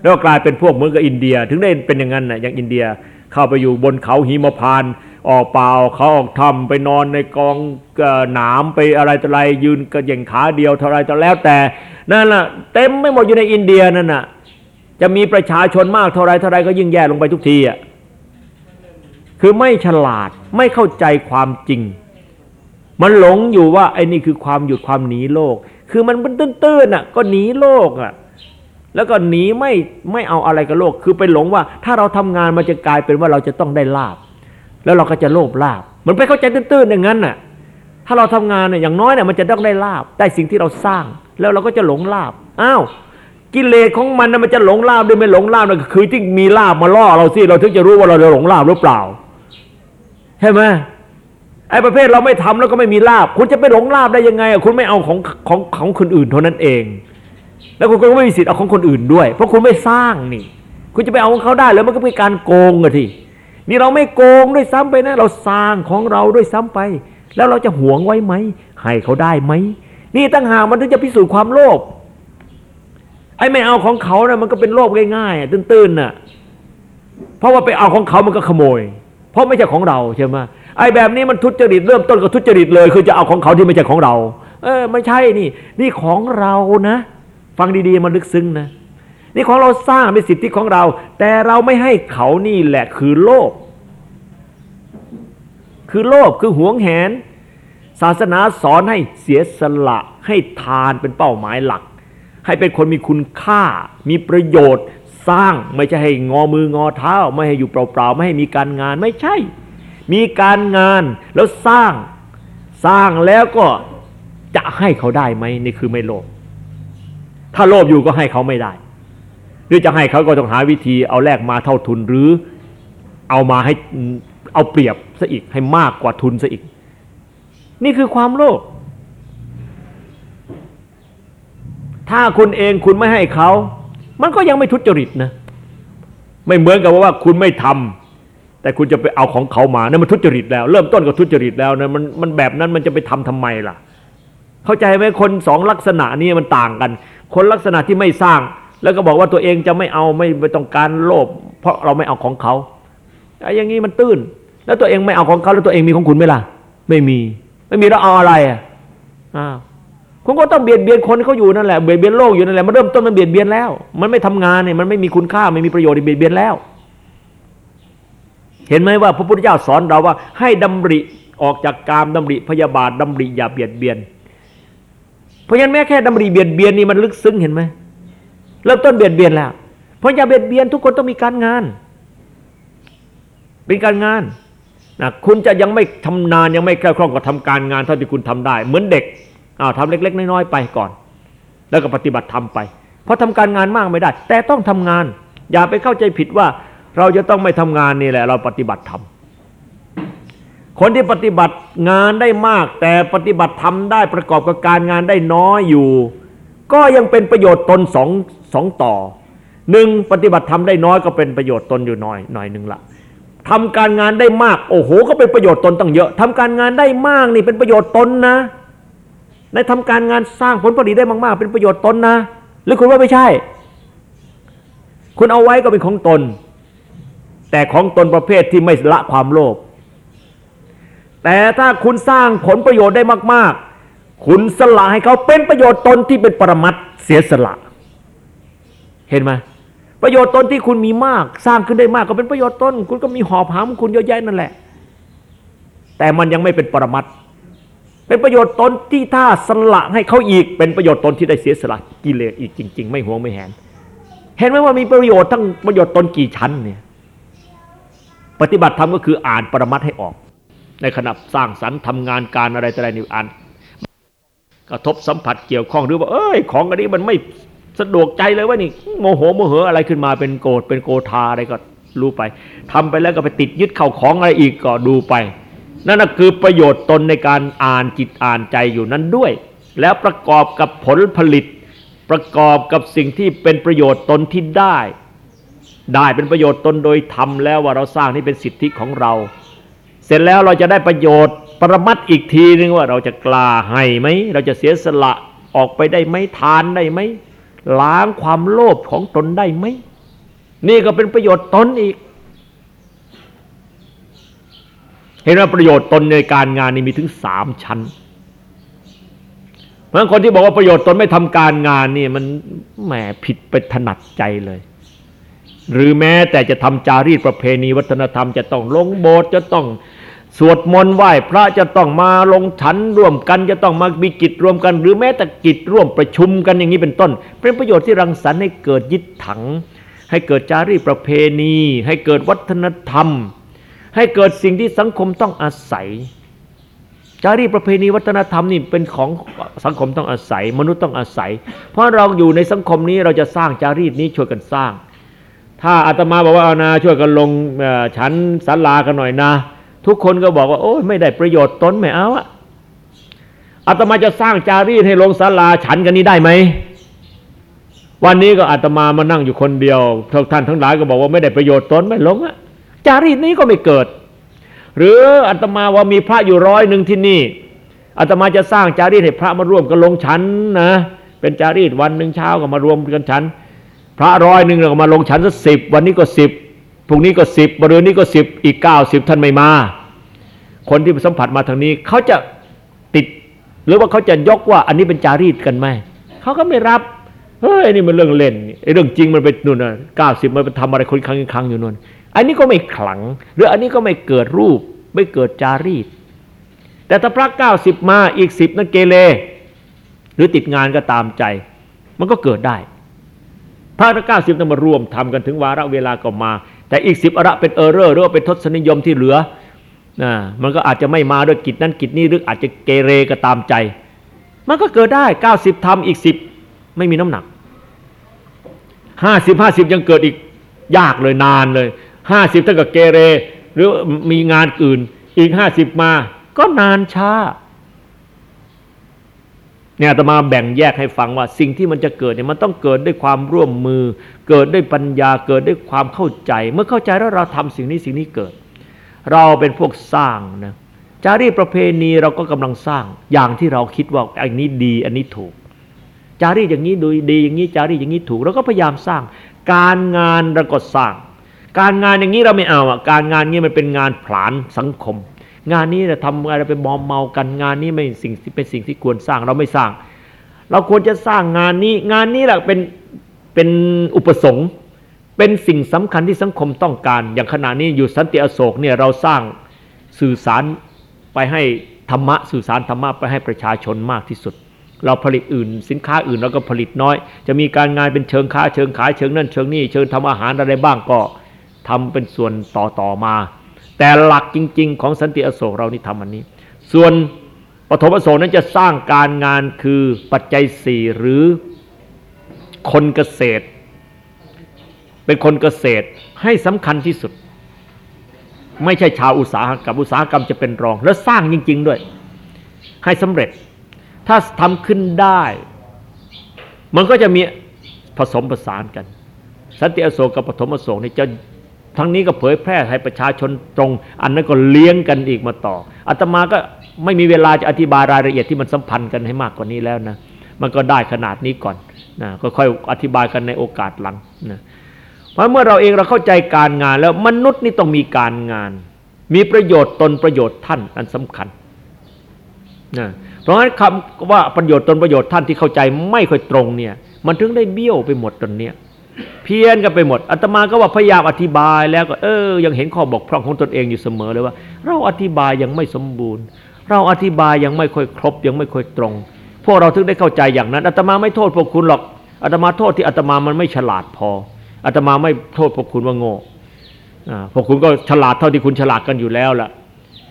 แล้วกลายเป็นพวกเหมือนกับอินเดีย ถึงได้เป็นอย่างนั้นนะอย่างอินเดียเข้าไปอยู่บนเขาหิมพาน ออกเปล่าเขาออกทำไปนอนในกองหนามไปอะไรต่ออะไรยืนกระย่งขาเดียวเท่าไรต่อแล้วแต่นั่นแหละเต็มไม่หมดอยู่ในอินเดียนั่นน่ะจะมีประชาชนมากเท่าไรเท่าไรก็ยิ่งแย่ลงไปทุกทีอะคือไม่ฉลาดไม่เข้าใจความจริง มันหลงอยู่ว่าไอ้นี่คือความหยุดความหนีโลก คือมันตื้นๆอะก็หนีโลกอะแล้วก็หนีไม่ไม่เอาอะไรกับโลก คือไปหลงว่า ถ้าเราทำงานมันจะกลายเป็นว่าเราจะต้องได้ลาบ แล้วเราก็จะโลภลาบมันไปเข้าใจตื้นๆอย่างนั้นน่ะ ถ้าเราทำงานเนี่ยอย่างน้อยเนี่ยมันจะต้องได้ลาบได้สิ่งที่เราสร้าง แล้วเราก็จะหลงลาบอ้าวกิเลสของมันมันจะหลงลาบด้วยไม่หลงลาบนั่นคือที่มีลาบมาล่อเราสิเราถึงจะรู้ว่าเราจะหลงลาบหรือเปล่าใช่ไหมไอ้ประเภทเราไม่ทำแล้วก็ไม่มีลาบ คุณจะไปหลงลาบได้ยังไงอะคุณไม่เอาของของของคนอื่นเท่านั้นเอง แล้วคุณก็ไม่มีสิทธิ์เอาของคนอื่นด้วย เพราะคุณไม่สร้างนี่ คุณจะไปเอาของเขาได้แล้วมันก็เป็นการโกงอะที นี่เราไม่โกงด้วยซ้ำไปนะ เราสร้างของเราด้วยซ้ำไป แล้วเราจะหวงไว้ไหมให้เขาได้ไหมนี่ตั้งหามันถึงจะพิสูจน์ความโลภไอ้ไม่เอาของเขานะมันก็เป็นโลภง่ายๆตื้นๆน่ะเพราะว่าไปเอาของเขามันก็ขโมย เพราะไม่ใช่ของเราใช่ไหมไอ้แบบนี้มันทุจริตเริ่มต้นก็ทุจริตเลย คือจะเอาของเขาที่ไม่ใช่ของเรา เออไม่ใช่นี่ นี่ของเรานะ ฟังดีๆมันลึกซึ้งนะ นี่ของเราสร้างเป็นสิทธิของเรา แต่เราไม่ให้เขานี่แหละคือโลภคือโลภคือหวงแหน ศาสนาสอนให้เสียสละให้ทานเป็นเป้าหมายหลัก ให้เป็นคนมีคุณค่า มีประโยชน์สร้างไม่ใช่ให้งอมืองอเท้า ไม่ให้อยู่เปล่าๆไม่ให้มีการงานไม่ใช่ มีการงานแล้วสร้างสร้างแล้วก็จะให้เขาได้ไหมนี่คือไม่โลภถ้าโลภอยู่ก็ให้เขาไม่ได้ หรือจะให้เขาก็ต้องหาวิธีเอาแลกมาเท่าทุนหรือเอามาให้เอาเปรียบซะอีกให้มากกว่าทุนซะอีก นี่คือความโลภถ้าคุณเองคุณไม่ให้เขามันก็ยังไม่ทุจริตนะ ไม่เหมือนกับว่าคุณไม่ทำแต่คุณจะไปเอาของเขามานั่นมันทุจริตแล้ว เริ่มต้นก็ทุจริตแล้วนะมันมันแบบนั้นมันจะไปทำทำไมล่ะ เข้าใจไหมคนสองลักษณะนี้มันต่างกัน คนลักษณะที่ไม่สร้าง แล้วก็บอกว่าตัวเองจะไม่เอาไม่ไม่ต้องการโลภเพราะเราไม่เอาของเขาไอ้อย่างนี้มันตื้น แล้วตัวเองไม่เอาของเขาแล้วตัวเองมีของคุณไหมล่ะ ไม่มี ไม่มีแล้วเอาอะไรอะอ้าวคุณก็ต้องเบียดเบียนคนเขาอยู่นั่นแหละเบียดเบียนโลกอยู่นั่นแหละมันเริ่มต้นมันเบียดเบียนแล้ว มันไม่ทำงานเนี่ยมันไม่มีคุณค่าไม่มีประโยชน์เบียดเบียนแล้ว เห็นไหมว่าพระพุทธเจ้าสอนเราว่า ให้ดำริออกจากกามดำริพยาบาทดำริอย่าเบียดเบียน เพราะฉะนั้นแม้แค่ดำริเบียดเบียนนี่มันลึกซึ้งเห็นไหม เริ่มต้นเบียดเบียนแล้ว เพราะอย่าเบียดเบียนทุกคนต้องมีการงาน เป็นการงานนะคุณจะยังไม่ทำนานยังไม่แคล่คล่องกับทำการงานเท่าที่คุณทำได้ เหมือนเด็กอ้าวทำเล็ก ๆ น้อยๆไปก่อน แล้วก็ปฏิบัติทำไป เพราะทำการงานมากไม่ได้ แต่ต้องทำงาน อย่าไปเข้าใจผิดว่า เราจะต้องไม่ทำงานนี่แหละ เราปฏิบัติทำคนที่ปฏิบัติงานได้มาก แต่ปฏิบัติทำได้ประกอบกับการงานได้น้อยอยู่ ก็ยังเป็นประโยชน์ตนสอง สองต่อหนึ่งปฏิบัติทำได้น้อยก็เป็นประโยชน์ตนอยู่น้อยหน่อยหนึ่งละทำการงานได้มากโอ้โห ก็เป็นประโยชน์ตนตั้งเยอะทำการงานได้มากนี่เป็นประโยชน์ตนนะในทำการงานสร้างผลผลิตได้มาก ๆ เป็นประโยชน์ตนนะ หรือคุณว่าไม่ใช่ คุณเอาไว้ก็เป็นของตน แต่ของตนประเภทที่ไม่ละความโลภแต่ถ้าคุณสร้างผลประโยชน์ได้มาก ๆ คุณสละให้เขาเป็นประโยชน์ตนที่เป็นปรมัตเสียสละ เห็นไหมประโยชน์ตนที่คุณมีมาก สร้างขึ้นได้มากก็เป็นประโยชน์ตนคุณก็มีหอบหามคุณเยอะแยะนั่นแหละ แต่มันยังไม่เป็นปรมัตเป็นประโยชน์ตนที่ถ้าสละให้เขาอีกเป็นประโยชน์ตนที่ได้เสียสละกิเลสอีกจริง ๆ ไม่ห่วงไม่แหน เห็นไหมว่ามีประโยชน์ทั้งประโยชน์ตนกี่ชั้นเนี่ยปฏิบัติธรรมก็คืออ่านปรมัตให้ออก ในขณะสร้างสรรค์ทำงานการอะไรแต่อะไรนี่อ่านกระทบสัมผัสเกี่ยวข้องหรือว่าเอ้ย ของอันนี้มันไม่ สะดวกใจเลยว่านี่โมโหโมโหอะไรขึ้นมาเป็นโกรธเป็นโกธาอะไรก็รู้ไปทำไปแล้วก็ไปติดยึดเข่าของอะไรอีกก็ดูไป นั่นคือประโยชน์ตนในการอ่านจิตอ่านใจอยู่นั้นด้วย แล้วประกอบกับผลผลิต ประกอบกับสิ่งที่เป็นประโยชน์ตนที่ได้ ได้เป็นประโยชน์ตนโดยทำแล้วว่าเราสร้างนี่เป็นสิทธิของเรา เสร็จแล้วเราจะได้ประโยชน์ปรมัตอีกทีนึงว่าเราจะกล้าให้ไหมเราจะเสียสละออกไปได้ไหมทานได้ไหม ล้างความโลภของตนได้ไหม นี่ก็เป็นประโยชน์ตนอีก เห็นว่าประโยชน์ตนในการงานนี่มีถึงสามชั้น เพราะคนที่บอกว่าประโยชน์ตนไม่ทำการงานนี่มันแหมผิดไปถนัดใจเลยหรือแม้แต่จะทำจารีตประเพณีวัฒนธรรมจะต้องลงโบสถ์จะต้อง สวดมนต์ไหว้พระจะต้องมาลงฉันร่วมกันจะต้องมามีกิจร่วมกัน หรือแม้แต่กิจร่วมประชุมกันอย่างนี้เป็นต้น เป็นประโยชน์ที่รังสรรค์ให้เกิดยึดถัง ให้เกิดจารีประเพณี ให้เกิดวัฒนธรรม ให้เกิดสิ่งที่สังคมต้องอาศัย จารีประเพณีวัฒนธรรมนี่เป็นของสังคมต้องอาศัย มนุษย์ต้องอาศัย เพราะเราอยู่ในสังคมนี้เราจะสร้างจารีตนี้ช่วยกันสร้าง ถ้าอาตมาบอกว่าเอานาช่วยกันลงชั้นศาลากันหน่อยนะ ทุกคนก็บอกว่า โอ้ยไม่ได้ประโยชน์ตนไม่เอาอะอาตมาจะสร้างจารีตให้ลงศาลาฉันกันนี้ได้ไหมวันนี้ก็อาตมามานั่งอยู่คนเดียวทท่านทั้งหลายก็บอกว่าไม่ได้ประโยชน์ตนไม่ลงอะจารีตนี้ก็ไม่เกิด หรืออาตมาว่ามีพระอยู่ร้อยหนึ่งที่นี่อาตมาจะสร้างจารีตให้พระมาร่วมกันลงฉันนะเป็นจารีตวันหนึ่งเช้าก็มารวมกันฉัน พระร้อยหนึ่งเราก็มาลงฉันสักสิบวันนี้ก็สิบ พรุ่งนี้ก็สิบบริเวณนี้ก็สิบอีกเก้าสิบท่านไม่มา คนที่สัมผัสมาทางนี้เขาจะติด หรือว่าเขาจะยกว่า อันนี้เป็นจารีตกันไหมเขาก็ไม่รับเฮ้ยนี่มันเรื่องเล่นไอ้เรื่องจริงมันเป็นนู่นน่ะเก้าสิบมันไปทำอะไรคนครั้งครั้งอยู่นู่นอันนี้ก็ไม่ขลัง หรืออันนี้ก็ไม่เกิดรูป ไม่เกิดจารีต แต่ถ้าพระเก้าสิบมาอีกสิบนั่นเกเรหรือติดงานก็ตามใจ มันก็เกิดได้ พระเก้าสิบต้องมารวมทำกันถึงวาระเวลาก็มา แต่อีกสิบอระเป็นเออร์เรอร์หรือว่าเป็นทศนิยมที่เหลือนะมันก็อาจจะไม่มาด้วยกิจนั้นกิจนี้หรืออาจจะเกเรก็ตามใจ มันก็เกิดได้เก้าสิบทำอีกสิบไม่มีน้ำหนักห้าสิบห้าสิบยังเกิดอีกยากเลยนานเลยห้าสิบถ้ากับเกเร หรือมีงานอื่นอีกห้าสิบมา ก็นานช้า เนี่ยตมาแบ่งแยกให้ฟังว่า สิ่งที่มันจะเกิดเนี่ยมันต้องเกิดด้วยความร่วมมือ เกิดด้วยปัญญาเกิดด้วยความเข้าใจ เมื่อเข้าใจแล้วเราทำสิ่งนี้สิ่งนี้เกิด เราเป็นพวกสร้างนะจารีตประเพณีเราก็กำลังสร้างอย่างที่เราคิดว่าอันนี้ดีอันนี้ถูก จารีตอย่างนี้ดูดีอย่างนี้จารีตอย่างนี้ถูกเราก็พยายามสร้าง การงานเราก็สร้าง การงานอย่างนี้เราไม่เอาอะการงานนี้มันเป็นงานผลานสังคม งานนี้จะทำอะไรไปมอมเมากันงานนี้ไม่สิ่งที่เป็นสิ่งที่ควรสร้างเราไม่สร้าง เราควรจะสร้างงานนี้ งานนี้แหละเป็นเป็นอุปสงค์เป็นสิ่งสำคัญที่สังคมต้องการ อย่างขณะนี้อยู่สันติอโศกเนี่ยเราสร้างสื่อสารไปให้ธรรมะสื่อสารธรรมะไปให้ประชาชนมากที่สุด เราผลิตอื่น สินค้าอื่นเราก็ผลิตน้อย จะมีการงานเป็นเชิงค้าเชิงขายเชิงนั่นเชิงนี่เชิงทำอาหารอะไรบ้างก็ทำเป็นส่วนต่อต่อมา แต่หลักจริง ๆ ของสันติอโศกเรานี่ทำอันนี้ ส่วนปฐมอโศกนั้นจะสร้างการงานคือปัจจัยสี่หรือคนเกษตร เป็นคนเกษตรให้สำคัญที่สุด ไม่ใช่ชาวอุตสาหกรรมอุตสาหกรรมจะเป็นรอง และสร้างจริง ๆ ด้วย ให้สำเร็จ ถ้าทำขึ้นได้ มันก็จะมีผสมผสานกัน สันติอโศกกับปฐมอโศกนี่จะ ทั้งนี้ก็เผยแพร่ให้ประชาชนตรง อันนั้นก็เลี้ยงกันอีกมาต่ออาตมาก็ไม่มีเวลาจะอธิบายรายละเอียดที่มันสัมพันธ์กันให้มากกว่านี้แล้วนะมันก็ได้ขนาดนี้ก่อนนะก็ค่อยอธิบายกันในโอกาสหลังนะเพราะเมื่อเราเองเราเข้าใจการงานแล้วมนุษย์นี่ต้องมีการงาน มีประโยชน์ตนประโยชน์ท่านอันสำคัญนะเพราะฉะนั้นคำว่าประโยชน์ตนประโยชน์ท่านที่เข้าใจไม่ค่อยตรงเนี่ยมันถึงได้เบี้ยวไปหมดตอนเนี้ย เพี้ยนกันไปหมดอาตมาก็ว่าพยายามอธิบายแล้วก็เออ ยังเห็นข้อบกพร่องของตนเองอยู่เสมอเลยว่า เราอธิบายยังไม่สมบูรณ์ เราอธิบายยังไม่ค่อยครบ ยังไม่ค่อยตรง พวกเราถึงได้เข้าใจอย่างนั้นอาตมาไม่โทษพวกคุณหรอกอาตมาโทษที่อาตมามันไม่ฉลาดพออาตมาไม่โทษพวกคุณว่าโง่พวกคุณก็ฉลาดเท่าที่คุณฉลาดกันอยู่แล้วล่ะ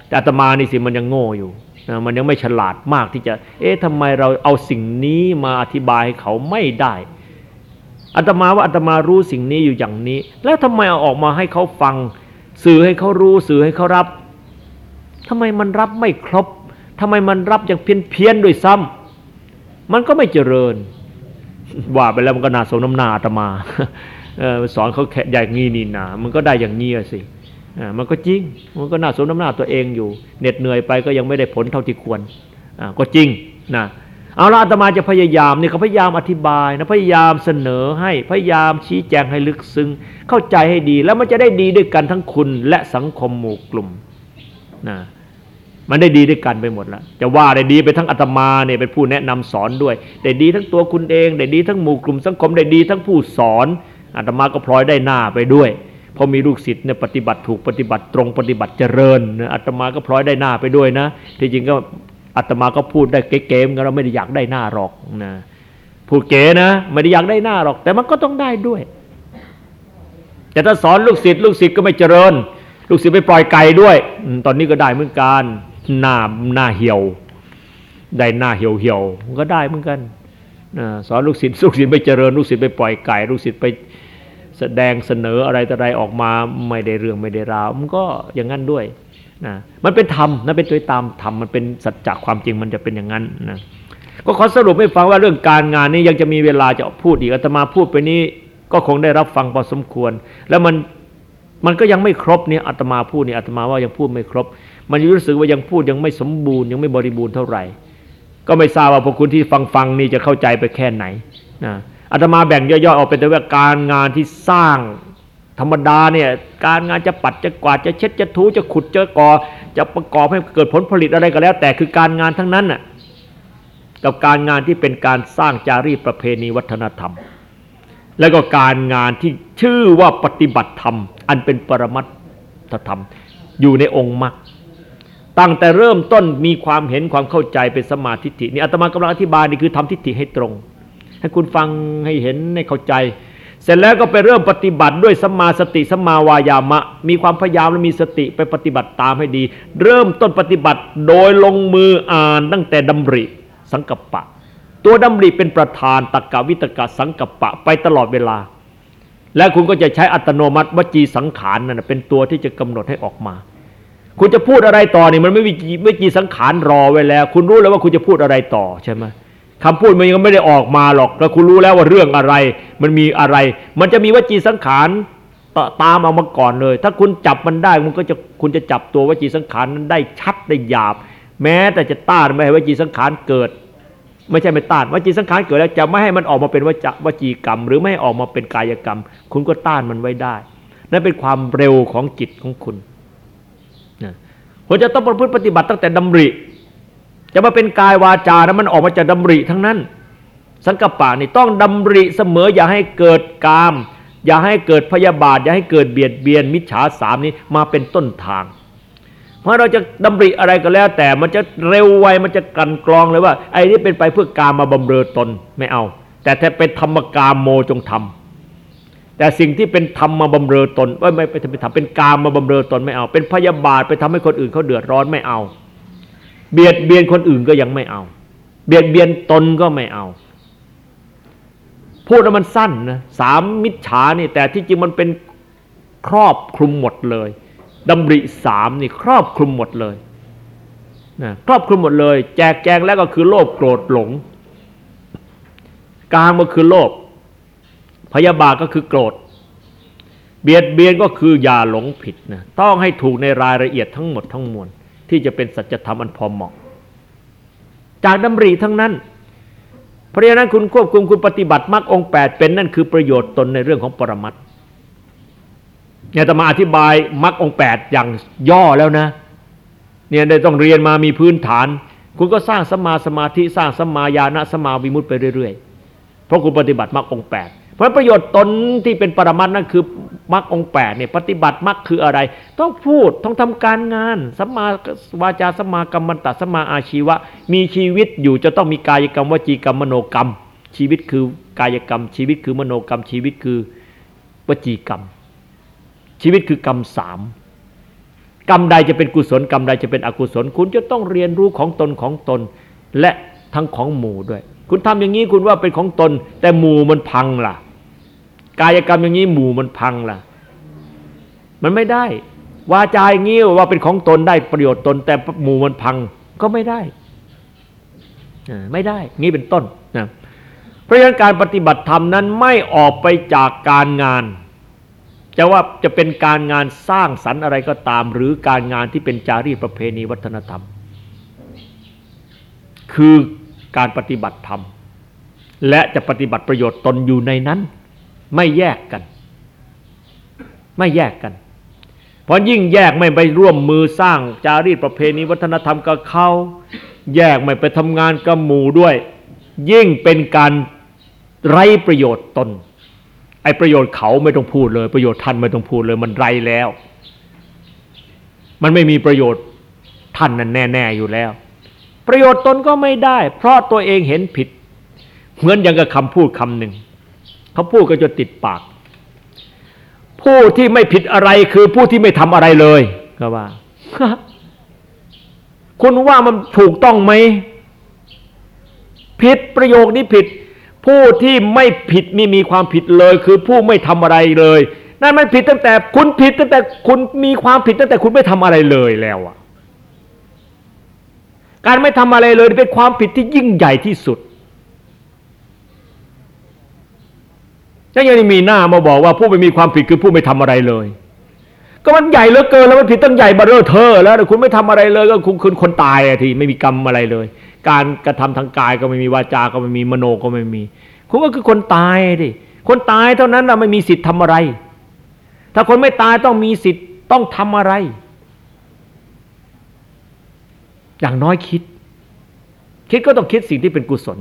แต่อาตมานี่สิมันยังโง่อยู่มันยังไม่ฉลาดมากที่จะ เอ๊ะทำไมเราเอาสิ่งนี้มาอธิบายให้เขาไม่ได้ อาตมาว่าอาตมารู้สิ่งนี้อยู่อย่างนี้ แล้วทำไมเอาออกมาให้เขาฟัง สื่อให้เขารู้สื่อให้เขารับทำไมมันรับไม่ครบทำไมมันรับอย่างเพี้ยนเพียนด้วยซ้ำมันก็ไม่เจริญ ว่าไปแล้วมันก็น่าสมน้ำหน้าอาตมาสอนเขาแค่อย่างงี้นี่นา มันก็ได้อย่างนี้สิมันก็จริง มันก็น่าสมน้ำหน้าตัวเองอยู่ เหน็ดเหนื่อยไปก็ยังไม่ได้ผลเท่าที่ควรก็จริงนะ เอาละอาตมาจะพยายามนี่เขาพยายามอธิบายนะพยายามเสนอให้พยายามชี้แจงให้ลึกซึ้งเข้าใจให้ดีแล้วมันจะได้ดีด้วยกันทั้งคุณและสังคมหมู่กลุ่มนะมันได้ดีด้วยกันไปหมดแล้วจะว่าได้ดีไปทั้งอาตมาเนี่ยเป็นผู้แนะนำสอนด้วยได้ดีทั้งตัวคุณเองได้ดีทั้งหมู่กลุ่มสังคมได้ดีทั้งผู้สอนอาตมาก็พลอยได้หน้าไปด้วยพอมีลูกศิษย์เนี่ยปฏิบัติถูกปฏิบัติตรงปฏิบัติเจริญอาตมาก็พลอยได้หน้าไปด้วยนะที่จริงก็ อาตมาก็พูดได้เก๋ๆกันเราไม่ได้อยากได้หน้าหรอกนะพูดเก๋นะไม่ได้อยากได้หน้าหรอก แต่มันก็ต้องได้ด้วย แต่ถ้าสอนลูกศิษย์ลูกศิษย์ก็ไม่เจริญ ลูกศิษย์ไปปล่อยไก่ด้วยตอนนี้ก็ได้เหมือนกันหน้าหน้าเหี่ยว ได้หน้าเหี่ยวเหี่ยวมันก็ได้เหมือนกันสอนลูกศิษย์ลูกศิษย์ไม่เจริญ ลูกศิษย์ไปปล่อยไก่ ลูกศิษย์ไปแสดงเสนออะไรต่ออะไรออกมาไม่ได้เรื่องไม่ได้ราวมันก็อย่างนั้นด้วย นะมันเป็นธรรมนะเป็นตัวตามธรรมมันเป็นสัจจะความจริงมันจะเป็นอย่างนั้นนะก็ขอสรุปให้ฟังว่าเรื่องการงานนี้ยังจะมีเวลาจะพูดอีกอาตมาพูดไปนี้ก็คงได้รับฟังพอสมควร แล้วมันมันก็ยังไม่ครบเนี่ยอาตมาพูดเนี่ยอาตมาว่ายังพูดไม่ครบ มันรู้สึกว่ายังพูดยังไม่สมบูรณ์ยังไม่บริบูรณ์เท่าไหร่ ก็ไม่ทราบว่าพวกคุณที่ฟังฟังนี่จะเข้าใจไปแค่ไหนนะอาตมาแบ่งย่อยๆออกเป็นแต่ว่าการงานที่สร้าง ธรรมดาเนี่ยการงานจะปัดจะกวาดจะเช็ดจะถูจะขุดจะก่อจะประกอบให้เกิดผลผลิตอะไรก็แล้ว แต่คือการงานทั้งนั้นน่ะกับการงานที่เป็นการสร้างจารีตประเพณีวัฒนธรรม แล้วก็การงานที่ชื่อว่าปฏิบัติธรรม อันเป็นปรมัตถธรรม อยู่ในองค์มรรคตั้งแต่เริ่มต้นมีความเห็นความเข้าใจเป็นสมาธิินี่อาตมากำลังอธิบายนี่คือทำทิฏฐิให้ตรง ให้คุณฟังให้เห็นให้เข้าใจ เสร็จแล้วก็ไปเริ่มปฏิบัติด้วยสมาสติสมาวายามะ มีความพยายามและมีสติไปปฏิบัติตามให้ดี เริ่มต้นปฏิบัติโดยลงมืออ่านตั้งแต่ดำริสังกัปปะ ตัวดำริเป็นประธานตกกวิตกะสังกัปปะไปตลอดเวลา และคุณก็จะใช้อัตโนมัติวจีสังขารนั่นเป็นตัวที่จะกำหนดให้ออกมา คุณจะพูดอะไรต่อนี่มันไม่มีวิจีสังขารรอไว้แล้ว คุณรู้แล้วว่าคุณจะพูดอะไรต่อใช่ไหม คำพูดมันยังไม่ได้ออกมาหรอกแต่คุณรู้แล้วว่าเรื่องอะไร มันมีอะไร มันจะมีวจีสังขารตามเอามาก่อนเลย ถ้าคุณจับมันได้มันก็จะคุณจะจับตัววจีสังขารนั้นได้ชัดได้หยาบ แม้แต่จะต้านไม่ให้วจีสังขารเกิด ไม่ใช่ไม่ต้านวจีสังขารเกิดแล้วจะไม่ให้มันออกมาเป็นวจวจีกรรม หรือไม่ให้ออกมาเป็นกายกรรม คุณก็ต้านมันไว้ได้ นั่นเป็นความเร็วของจิตของคุณคุณจะต้องประพฤติปฏิบัติตั้งแต่ดำริ จะมาเป็นกายวาจานะมันออกมาจากดำริทั้งนั้น สังกปะนี่ต้องดำริเสมออย่าให้เกิดกาม อย่าให้เกิดพยาบาท อย่าให้เกิดเบียดเบียนมิจฉาสามนี้มาเป็นต้นทาง เพราะเราจะดำริอะไรก็แล้ว แต่มันจะเร็วไวมันจะกันกรองเลยว่า ไอ้นี่เป็นไปเพื่อการมาบำเรอตนไม่เอา แต่ถ้าเป็นธรรมกามโมจงทำแต่สิ่งที่เป็นธรรมมาบำเรอตนว่าไม่ไปทำเป็นกามมาบำเรอตนไม่เอา เป็นพยาบาทไปทำให้คนอื่นเขาเดือดร้อนไม่เอา เบียดเบียนคนอื่นก็ยังไม่เอา เบียดเบียนตนก็ไม่เอา พูดแล้วมันสั้นนะสามมิจฉานี่ แต่ที่จริงมันเป็นครอบคลุมหมดเลยดำริสามนี่ครอบคลุมหมดเลยนะครอบคลุมหมดเลย แจกแจงแล้วก็คือโลภโกรธหลงกลางก็คือโลภพยาบาทก็คือโกรธ เบียดเบียนก็คืออย่าหลงผิดนะต้องให้ถูกในรายละเอียดทั้งหมดทั้งมวล ที่จะเป็นสัจธรรมอันพอเหมาะ จากดำริทั้งนั้น เพราะฉะนั้นคุณควบคุมคุณปฏิบัติมรรคองแปดเป็นนั่นคือประโยชน์ตนในเรื่องของปรมัตถ์เนี่ยจะมาอธิบายมรรคองแปดอย่างย่อแล้วนะเนี่ยได้ต้องเรียนมามีพื้นฐาน คุณก็สร้างสมาสมาธิสร้างสมาญาณสมาวิมุตติไปเรื่อยๆ เพราะคุณปฏิบัติมรรคองแปด เพราะประโยชน์ตนที่เป็นปรมัตนั่นคือมรรคองแปดเนี่ยปฏิบัติมรรคคืออะไร ต้องพูดต้องทำการงานสัมมาวาจาสัมมากรรมันตสัมมาอาชีวะ มีชีวิตอยู่จะต้องมีกายกรรมวจีกรรมมโนกรรม ชีวิตคือกายกรรม ชีวิตคือมโนกรรม ชีวิตคือวจีกรรม ชีวิตคือกรรมสามกรรมใดจะเป็นกุศลกรรมใดจะเป็นอกุศล คุณจะต้องเรียนรู้ของตนของตน และทั้งของหมู่ด้วย คุณทำอย่างนี้คุณว่าเป็นของตน แต่หมู่มันพังล่ะ กายกรรมอย่างนี้หมู่มันพังล่ะ มันไม่ได้ วาจาอย่างนี้ว่าเป็นของตนได้ประโยชน์ตน แต่หมู่มันพังก็ไม่ได้ไม่ได้ งี้เป็นต้นนะเพราะฉะนั้นการปฏิบัติธรรมนั้นไม่ออกไปจากการงาน จะว่าจะเป็นการงานสร้างสรรค์อะไรก็ตาม หรือการงานที่เป็นจารีตประเพณีวัฒนธรรม คือ การปฏิบัติธรรม และจะปฏิบัติประโยชน์ตนอยู่ในนั้น ไม่แยกกัน ไม่แยกกัน เพราะยิ่งแยกไม่ไปร่วมมือสร้างจารีตประเพณีวัฒนธรรมกับเขาแยกไม่ไปทำงานกับหมู่ด้วย ยิ่งเป็นการไร้ประโยชน์ตน ไอ้ประโยชน์เขาไม่ต้องพูดเลย ประโยชน์ท่านไม่ต้องพูดเลยมันไรแล้ว มันไม่มีประโยชน์ท่านนั่นแน่ ๆ อยู่แล้ว ประโยชน์ตนก็ไม่ได้ เพราะตัวเองเห็นผิด เหมือนอย่างกับคำพูดคำหนึ่งเขาพูดก็จะติดปาก ผู้ที่ไม่ผิดอะไรคือผู้ที่ไม่ทำอะไรเลยก็ว่า คุณว่ามันถูกต้องไหมผิดประโยคนี้ผิด ผู้ที่ไม่ผิดไม่มีความผิดเลย คือผู้ไม่ทำอะไรเลยนั่นมันผิดตั้งแต่ คุณผิดตั้งแต่คุณมีความผิดตั้งแต่คุณไม่ทำอะไรเลยแล้วอะ การไม่ทำอะไรเลยเป็นความผิดที่ยิ่งใหญ่ที่สุดแล้วยังมีหน้ามาบอกว่าผู้ไม่มีความผิดคือผู้ไม่ทำอะไรเลย ก็มันใหญ่เหลือเกินแล้วมันผิดตั้งใหญ่บาร์เรอเธอ แล้วคุณไม่ทำอะไรเลยก็คุณคุณคนตายทีไม่มีกรรมอะไรเลย การกระทำทางกายก็ไม่มีวาจาก็ไม่มีมโนก็ไม่มี คุณก็คือคนตายดิคนตายเท่านั้นเราไม่มีสิทธิ์ทำอะไร ถ้าคนไม่ตายต้องมีสิทธิ์ต้องทำอะไร อย่างน้อยคิด คิดก็ต้องคิดสิ่งที่เป็นกุศล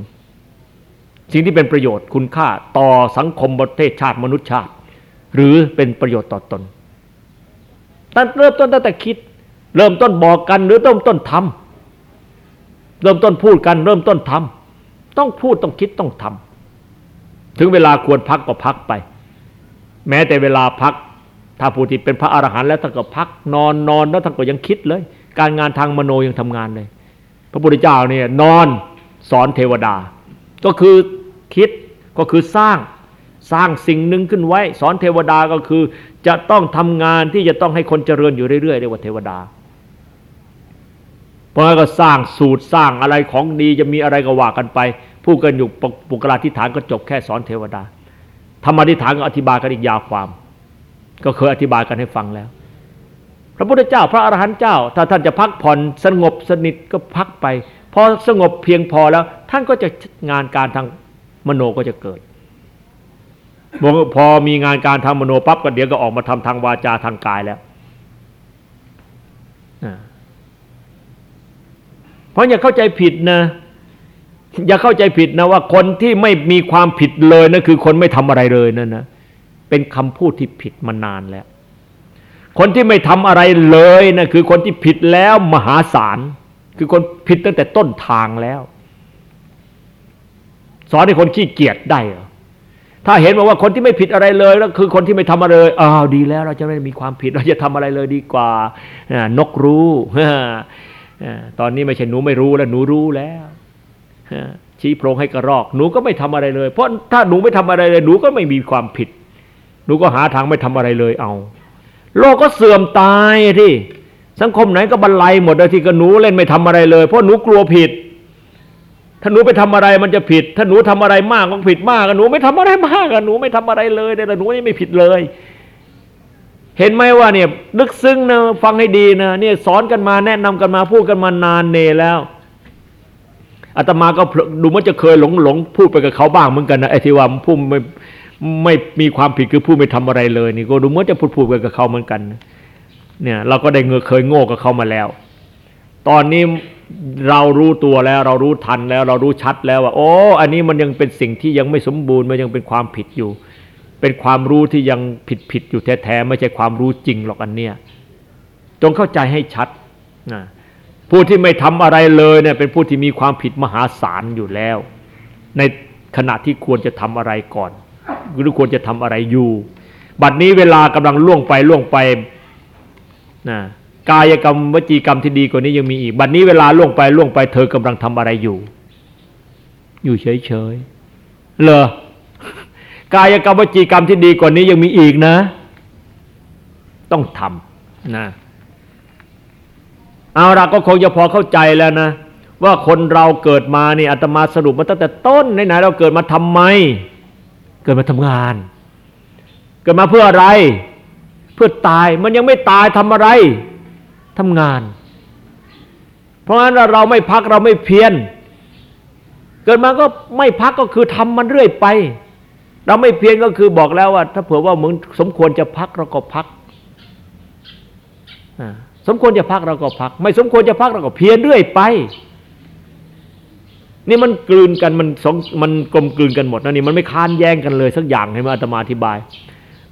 สิ่งที่เป็นประโยชน์คุณค่าต่อสังคมประเทศชาติมนุษยชาติ หรือเป็นประโยชน์ต่อตนตั้งเริ่มต้นตั้งแต่คิด เริ่มต้นบอกกันหรือเริ่มต้นทำเริ่มต้นพูดกัน เริ่มต้นทำต้องพูดต้องคิดต้องทำถึงเวลาควรพักก็พักไป แม้แต่เวลาพักถ้าผู้ที่เป็นพระอรหันต์แล้วท่านก็พักนอนนอนแล้วท่านก็ยังคิดเลย การงานทางมโนยังทำงานเลย พระพุทธเจ้าเนี่ยนอนสอนเทวดา ก็คือคิดก็คือสร้างสร้างสิ่งหนึ่งขึ้นไว้ สอนเทวดาก็คือ จะต้องทำงานที่จะต้องให้คนเจริญอยู่เรื่อยๆเรียกว่าเทวดา เพราะงั้นก็สร้างสูตรสร้างอะไรของดีจะมีอะไรก็ว่ากันไปพูดกันอยู่ปุกราธิฐานก็จบแค่สอนเทวดาธรรมธิฐานก็อธิบายกันอีกยาวความ ก็เคยอธิบายกันให้ฟังแล้ว พระพุทธเจ้าพระอรหันต์เจ้า ถ้าท่านจะพักผ่อนสงบสนิทก็พักไป พอสงบเพียงพอแล้ว ท่านก็จะงานการทางมโนก็จะเกิดพอมีงานการทางมโนปั๊บก็เดี๋ยวก็ออกมาทำทางวาจาทางกายแล้วเพราะอย่าเข้าใจผิดนะ อย่าเข้าใจผิดนะว่าคนที่ไม่มีความผิดเลยนะั่นคือคนไม่ทำอะไรเลยนั่นนะเป็นคำพูดที่ผิดมานานแล้ว คนที่ไม่ทำอะไรเลยนะคือคนที่ผิดแล้วมหาศาล คือคนผิดตั้งแต่ต้นทางแล้ว สอนให้คนขี้เกียจได้เหรอถ้าเห็นบอกว่าคนที่ไม่ผิดอะไรเลยแล้วคือคนที่ไม่ทำอะไรเลยอ้าวดีแล้วเราจะไม่มีความผิดเราจะทำอะไรเลยดีกว่านกรู้ตอนนี้ไม่ใช่หนูไม่รู้แล้วหนูรู้แล้วชี้โพรงให้กระรอก หนูก็ไม่ทำอะไรเลย เพราะถ้าหนูไม่ทำอะไรเลย หนูก็ไม่มีความผิด หนูก็หาทางไม่ทำอะไรเลยเอา โลกก็เสื่อมตายที่สังคมไหนก็บรรลัยหมดเลยที่ก็หนูเล่นไม่ทำอะไรเลย เพราะหนูกลัวผิด ถ้าหนูไปทำอะไรมันจะผิด ถ้าหนูทำอะไรมากก็ผิดมากหนูไม่ทำอะไรมากหนูไม่ทำอะไรเลยแต่หนูยังไม่ผิดเลย เห็นไหมว่าเนี่ยลึกซึ้งนะฟังให้ดีนะเนี่ยสอนกันมาแนะนำกันมาพูดกันมานานเนแล้วอาตมาก็ดูมันจะเคยหลงหลงพูดไปกับเขาบ้างเหมือนกันนะไอ้ที่ว่าผู้ไม่ ไม่มีความผิดคือผู้ไม่ทำอะไรเลย นี่ก็ดูมันจะพูดพูดไปกับเขาเหมือนกัน เนี่ย เราก็ได้เงเคยโง่กับเขามาแล้ว ตอนนี้เรารู้ตัวแล้ว เรารู้ทันแล้ว เรารู้ชัดแล้วว่า โอ้อันนี้มันยังเป็นสิ่งที่ยังไม่สมบูรณ์มันยังเป็นความผิดอยู่ เป็นความรู้ที่ยังผิดผิดอยู่แท้ๆไม่ใช่ความรู้จริงหรอกอันเนี้ยจงเข้าใจให้ชัดนะผู้ที่ไม่ทำอะไรเลยเนี่ย เป็นผู้ที่มีความผิดมหาศาลอยู่แล้ว ในขณะที่ควรจะทำอะไรก่อน หรือควรจะทำอะไรอยู่ บัดนี้เวลากำลังล่วงไปล่วงไปนะกายกรรมวจีกรรมที่ดีกว่านี้ยังมีอีก บัดนี้เวลาล่วงไปล่วงไปเธอกำลังทำอะไรอยู่ อยู่เฉยๆ เหรอกายกรรมวจีกรรมที่ดีกว่านี้ยังมีอีกนะ ต้องทำนะเอาละก็คงจะพอเข้าใจแล้วนะ ว่าคนเราเกิดมานี่อาตมาสรุปมาตั้งแต่ต้นไหนๆเราเกิดมาทำไม เกิดมาทำงาน เกิดมาเพื่ออะไร เพื่อตายมันยังไม่ตายทำอะไรทำงาน เพราะฉะนั้นเราไม่พักเราไม่เพียรเกิดมาก็ไม่พักก็คือทำมันเรื่อยไป เราไม่เพียรก็คือบอกแล้วว่า ถ้าเผื่อว่ามึงสมควรจะพักเราก็พักสมควรจะพักเราก็พัก ไม่สมควรจะพักเราก็เพียรเรื่อยไป นี่มันกลืนกันมันสองมันกลมกลืนกันหมดนะนี่มันไม่ค้านแย้งกันเลยสักอย่างให้มาอาตมาอธิบาย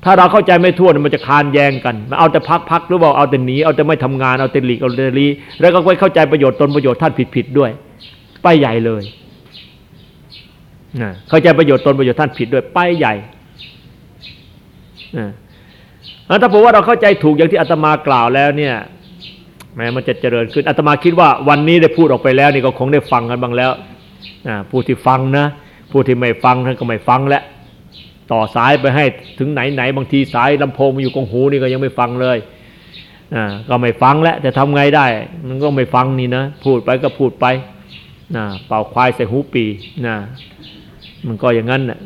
ถ้าเราเข้าใจไม่ทั่วมันจะค้านแย้งกันมันเอาแต่พักพักหรือว่าเอาแต่หนีเอาแต่ไม่ทำงานเอาแต่หลีกเอาแต่ลีแล้วก็ไม่เข้าใจประโยชน์ตนประโยชน์ท่านผิดผิดด้วย ไปใหญ่เลยนะเข้าใจประโยชน์ตนประโยชน์ท่านผิดด้วยไปใหญ่นะถ้าผมว่าเราเข้าใจถูกอย่างที่อาตมากล่าวแล้วเนี่ยแม้มันจะเจริญขึ้นอาตมาคิดว่าวันนี้ได้พูดออกไปแล้วนี่ก็คงได้ฟังกันบ้างแล้ว ผู้ที่ฟังนะ ผู้ที่ไม่ฟังท่านก็ไม่ฟังแล้วต่อสายไปให้ถึงไหนไหนบางทีสายลำโพงมาอยู่กองหูนี่ก็ยังไม่ฟังเลยนะก็ไม่ฟังแล้วแต่ทำไงได้ มันก็ไม่ฟังนี่นะพูดไปก็พูดไปนะเป่าควายใส่หูปีนะมันก็อย่างนั้นนะ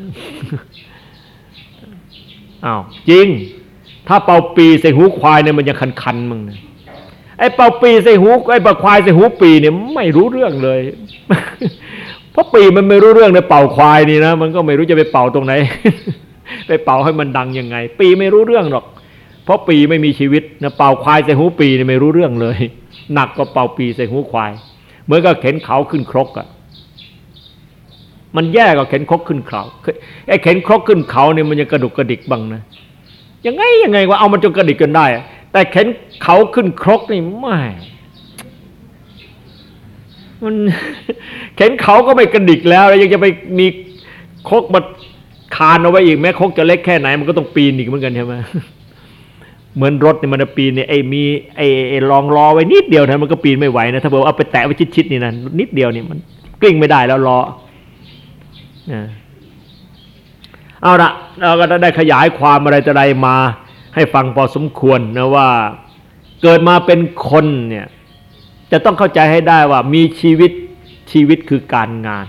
อ้าวจริง ถ้าเป่าปีใส่หูควายเนี่ยมันยังคันๆมึงนะไอ้เป่าปีใส่หูไอ้เป่าควายใส่หูปีเนี่ยไม่รู้เรื่องเลย เพราะปีมันไม่รู้เรื่องในเป่าควายนี่นะมันก็ไม่รู้จะไปเป่าตรงไหน ไปเป่าให้มันดังยังไง ปีไม่รู้เรื่องหรอก เพราะปีไม่มีชีวิตนะเป่าควายใส่หูปีนี่ไม่รู้เรื่องเลย หนักกว่าเป่าปีใส่หูควายเหมือนกับเข็นเขาขึ้นครกอะมันแย่กว่าเข็นครกขึ้นเขาไอ้เข็นครกขึ้นเขาเนี่ยมันยังกระดุกกระดิกบ้างนะยังไงยังไงว่าเอามันจนกระดิกกันได้ แต่เข็นเขาขึ้นครกนี่ไม่ มันเข็นเขาก็ไม่กระดิกแล้วแล้วยังจะไปมีคกมาคานเอาไว้อีกแม้คกจะเล็กแค่ไหน มันก็ต้องปีนอีกเหมือนกันใช่ไหมเหมือนรถเนี่ยมันปีนเนี่ยไอ้มีไอ้ไอ้รองล้อไว้นิดเดียวนะมันก็ปีนไม่ไหวนะถ้าบอเอาไปแตะไว้ชิดๆนี่นะนิดเดียวนี่มันกลิ้งไม่ได้แล้วล้อเอาละเราก็ได้ขยายความอะไรจะไรมา ให้ฟังพอสมควรนะว่า เกิดมาเป็นคนเนี่ย จะต้องเข้าใจให้ได้ว่ามีชีวิตชีวิตคือการงาน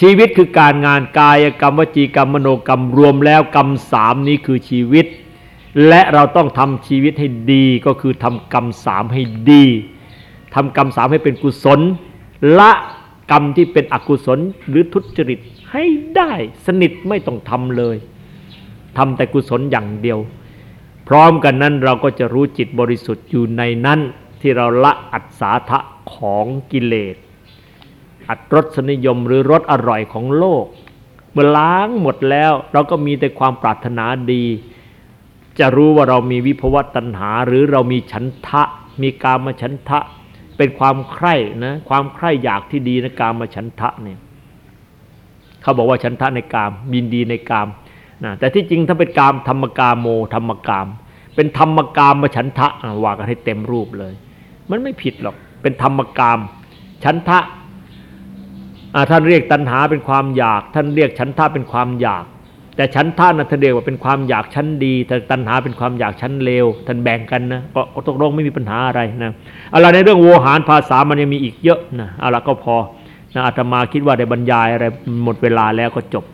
ชีวิตคือการงานกายกรรมวจีกรรมมโนกรรมรวมแล้วกรรมสามนี้คือชีวิต และเราต้องทำชีวิตให้ดีก็คือทำกรรมสามให้ดีทำกรรมสามให้เป็นกุศล ละกรรมที่เป็นอกุศลหรือทุจริตให้ได้สนิทไม่ต้องทำเลยทำแต่กุศลอย่างเดียว พร้อมกันนั้นเราก็จะรู้จิตบริสุทธิ์อยู่ในนั้น ที่เราละอัศาทะของกิเลส อัตรสนิยมหรือรสอร่อยของโลก เมื่อล้างหมดแล้วเราก็มีแต่ความปรารถนาดี จะรู้ว่าเรามีวิภวตัณหา หรือเรามีฉันทะ มีกามฉันทะ เป็นความใคร่นะความใคร่อยากที่ดีในกามฉันทะเนี่ยเขาบอกว่าฉันทะในกามยินดีในกามนะแต่ที่จริงถ้าเป็นกามธรรมกามโมธรรมกาม เป็นธรรมกามมาฉันทะว่ากันให้เต็มรูปเลย มันไม่ผิดหรอก เป็นธรรมกาม ฉันทะท่านเรียกตัณหาเป็นความอยาก ท่านเรียกฉันทะเป็นความอยาก แต่ฉันทะนะท่านเรียกว่าเป็นความอยากชั้นดี แต่ตัณหาเป็นความอยากชั้นเลว ท่านแบ่งกันนะ ก็ตกลงไม่มีปัญหาอะไรนะอะไรในเรื่องโวหารภาษามันยังมีอีกเยอะนะเอาละก็พอนะอาตมาคิดว่าได้บรรยายอะไรหมดเวลาแล้วก็จบ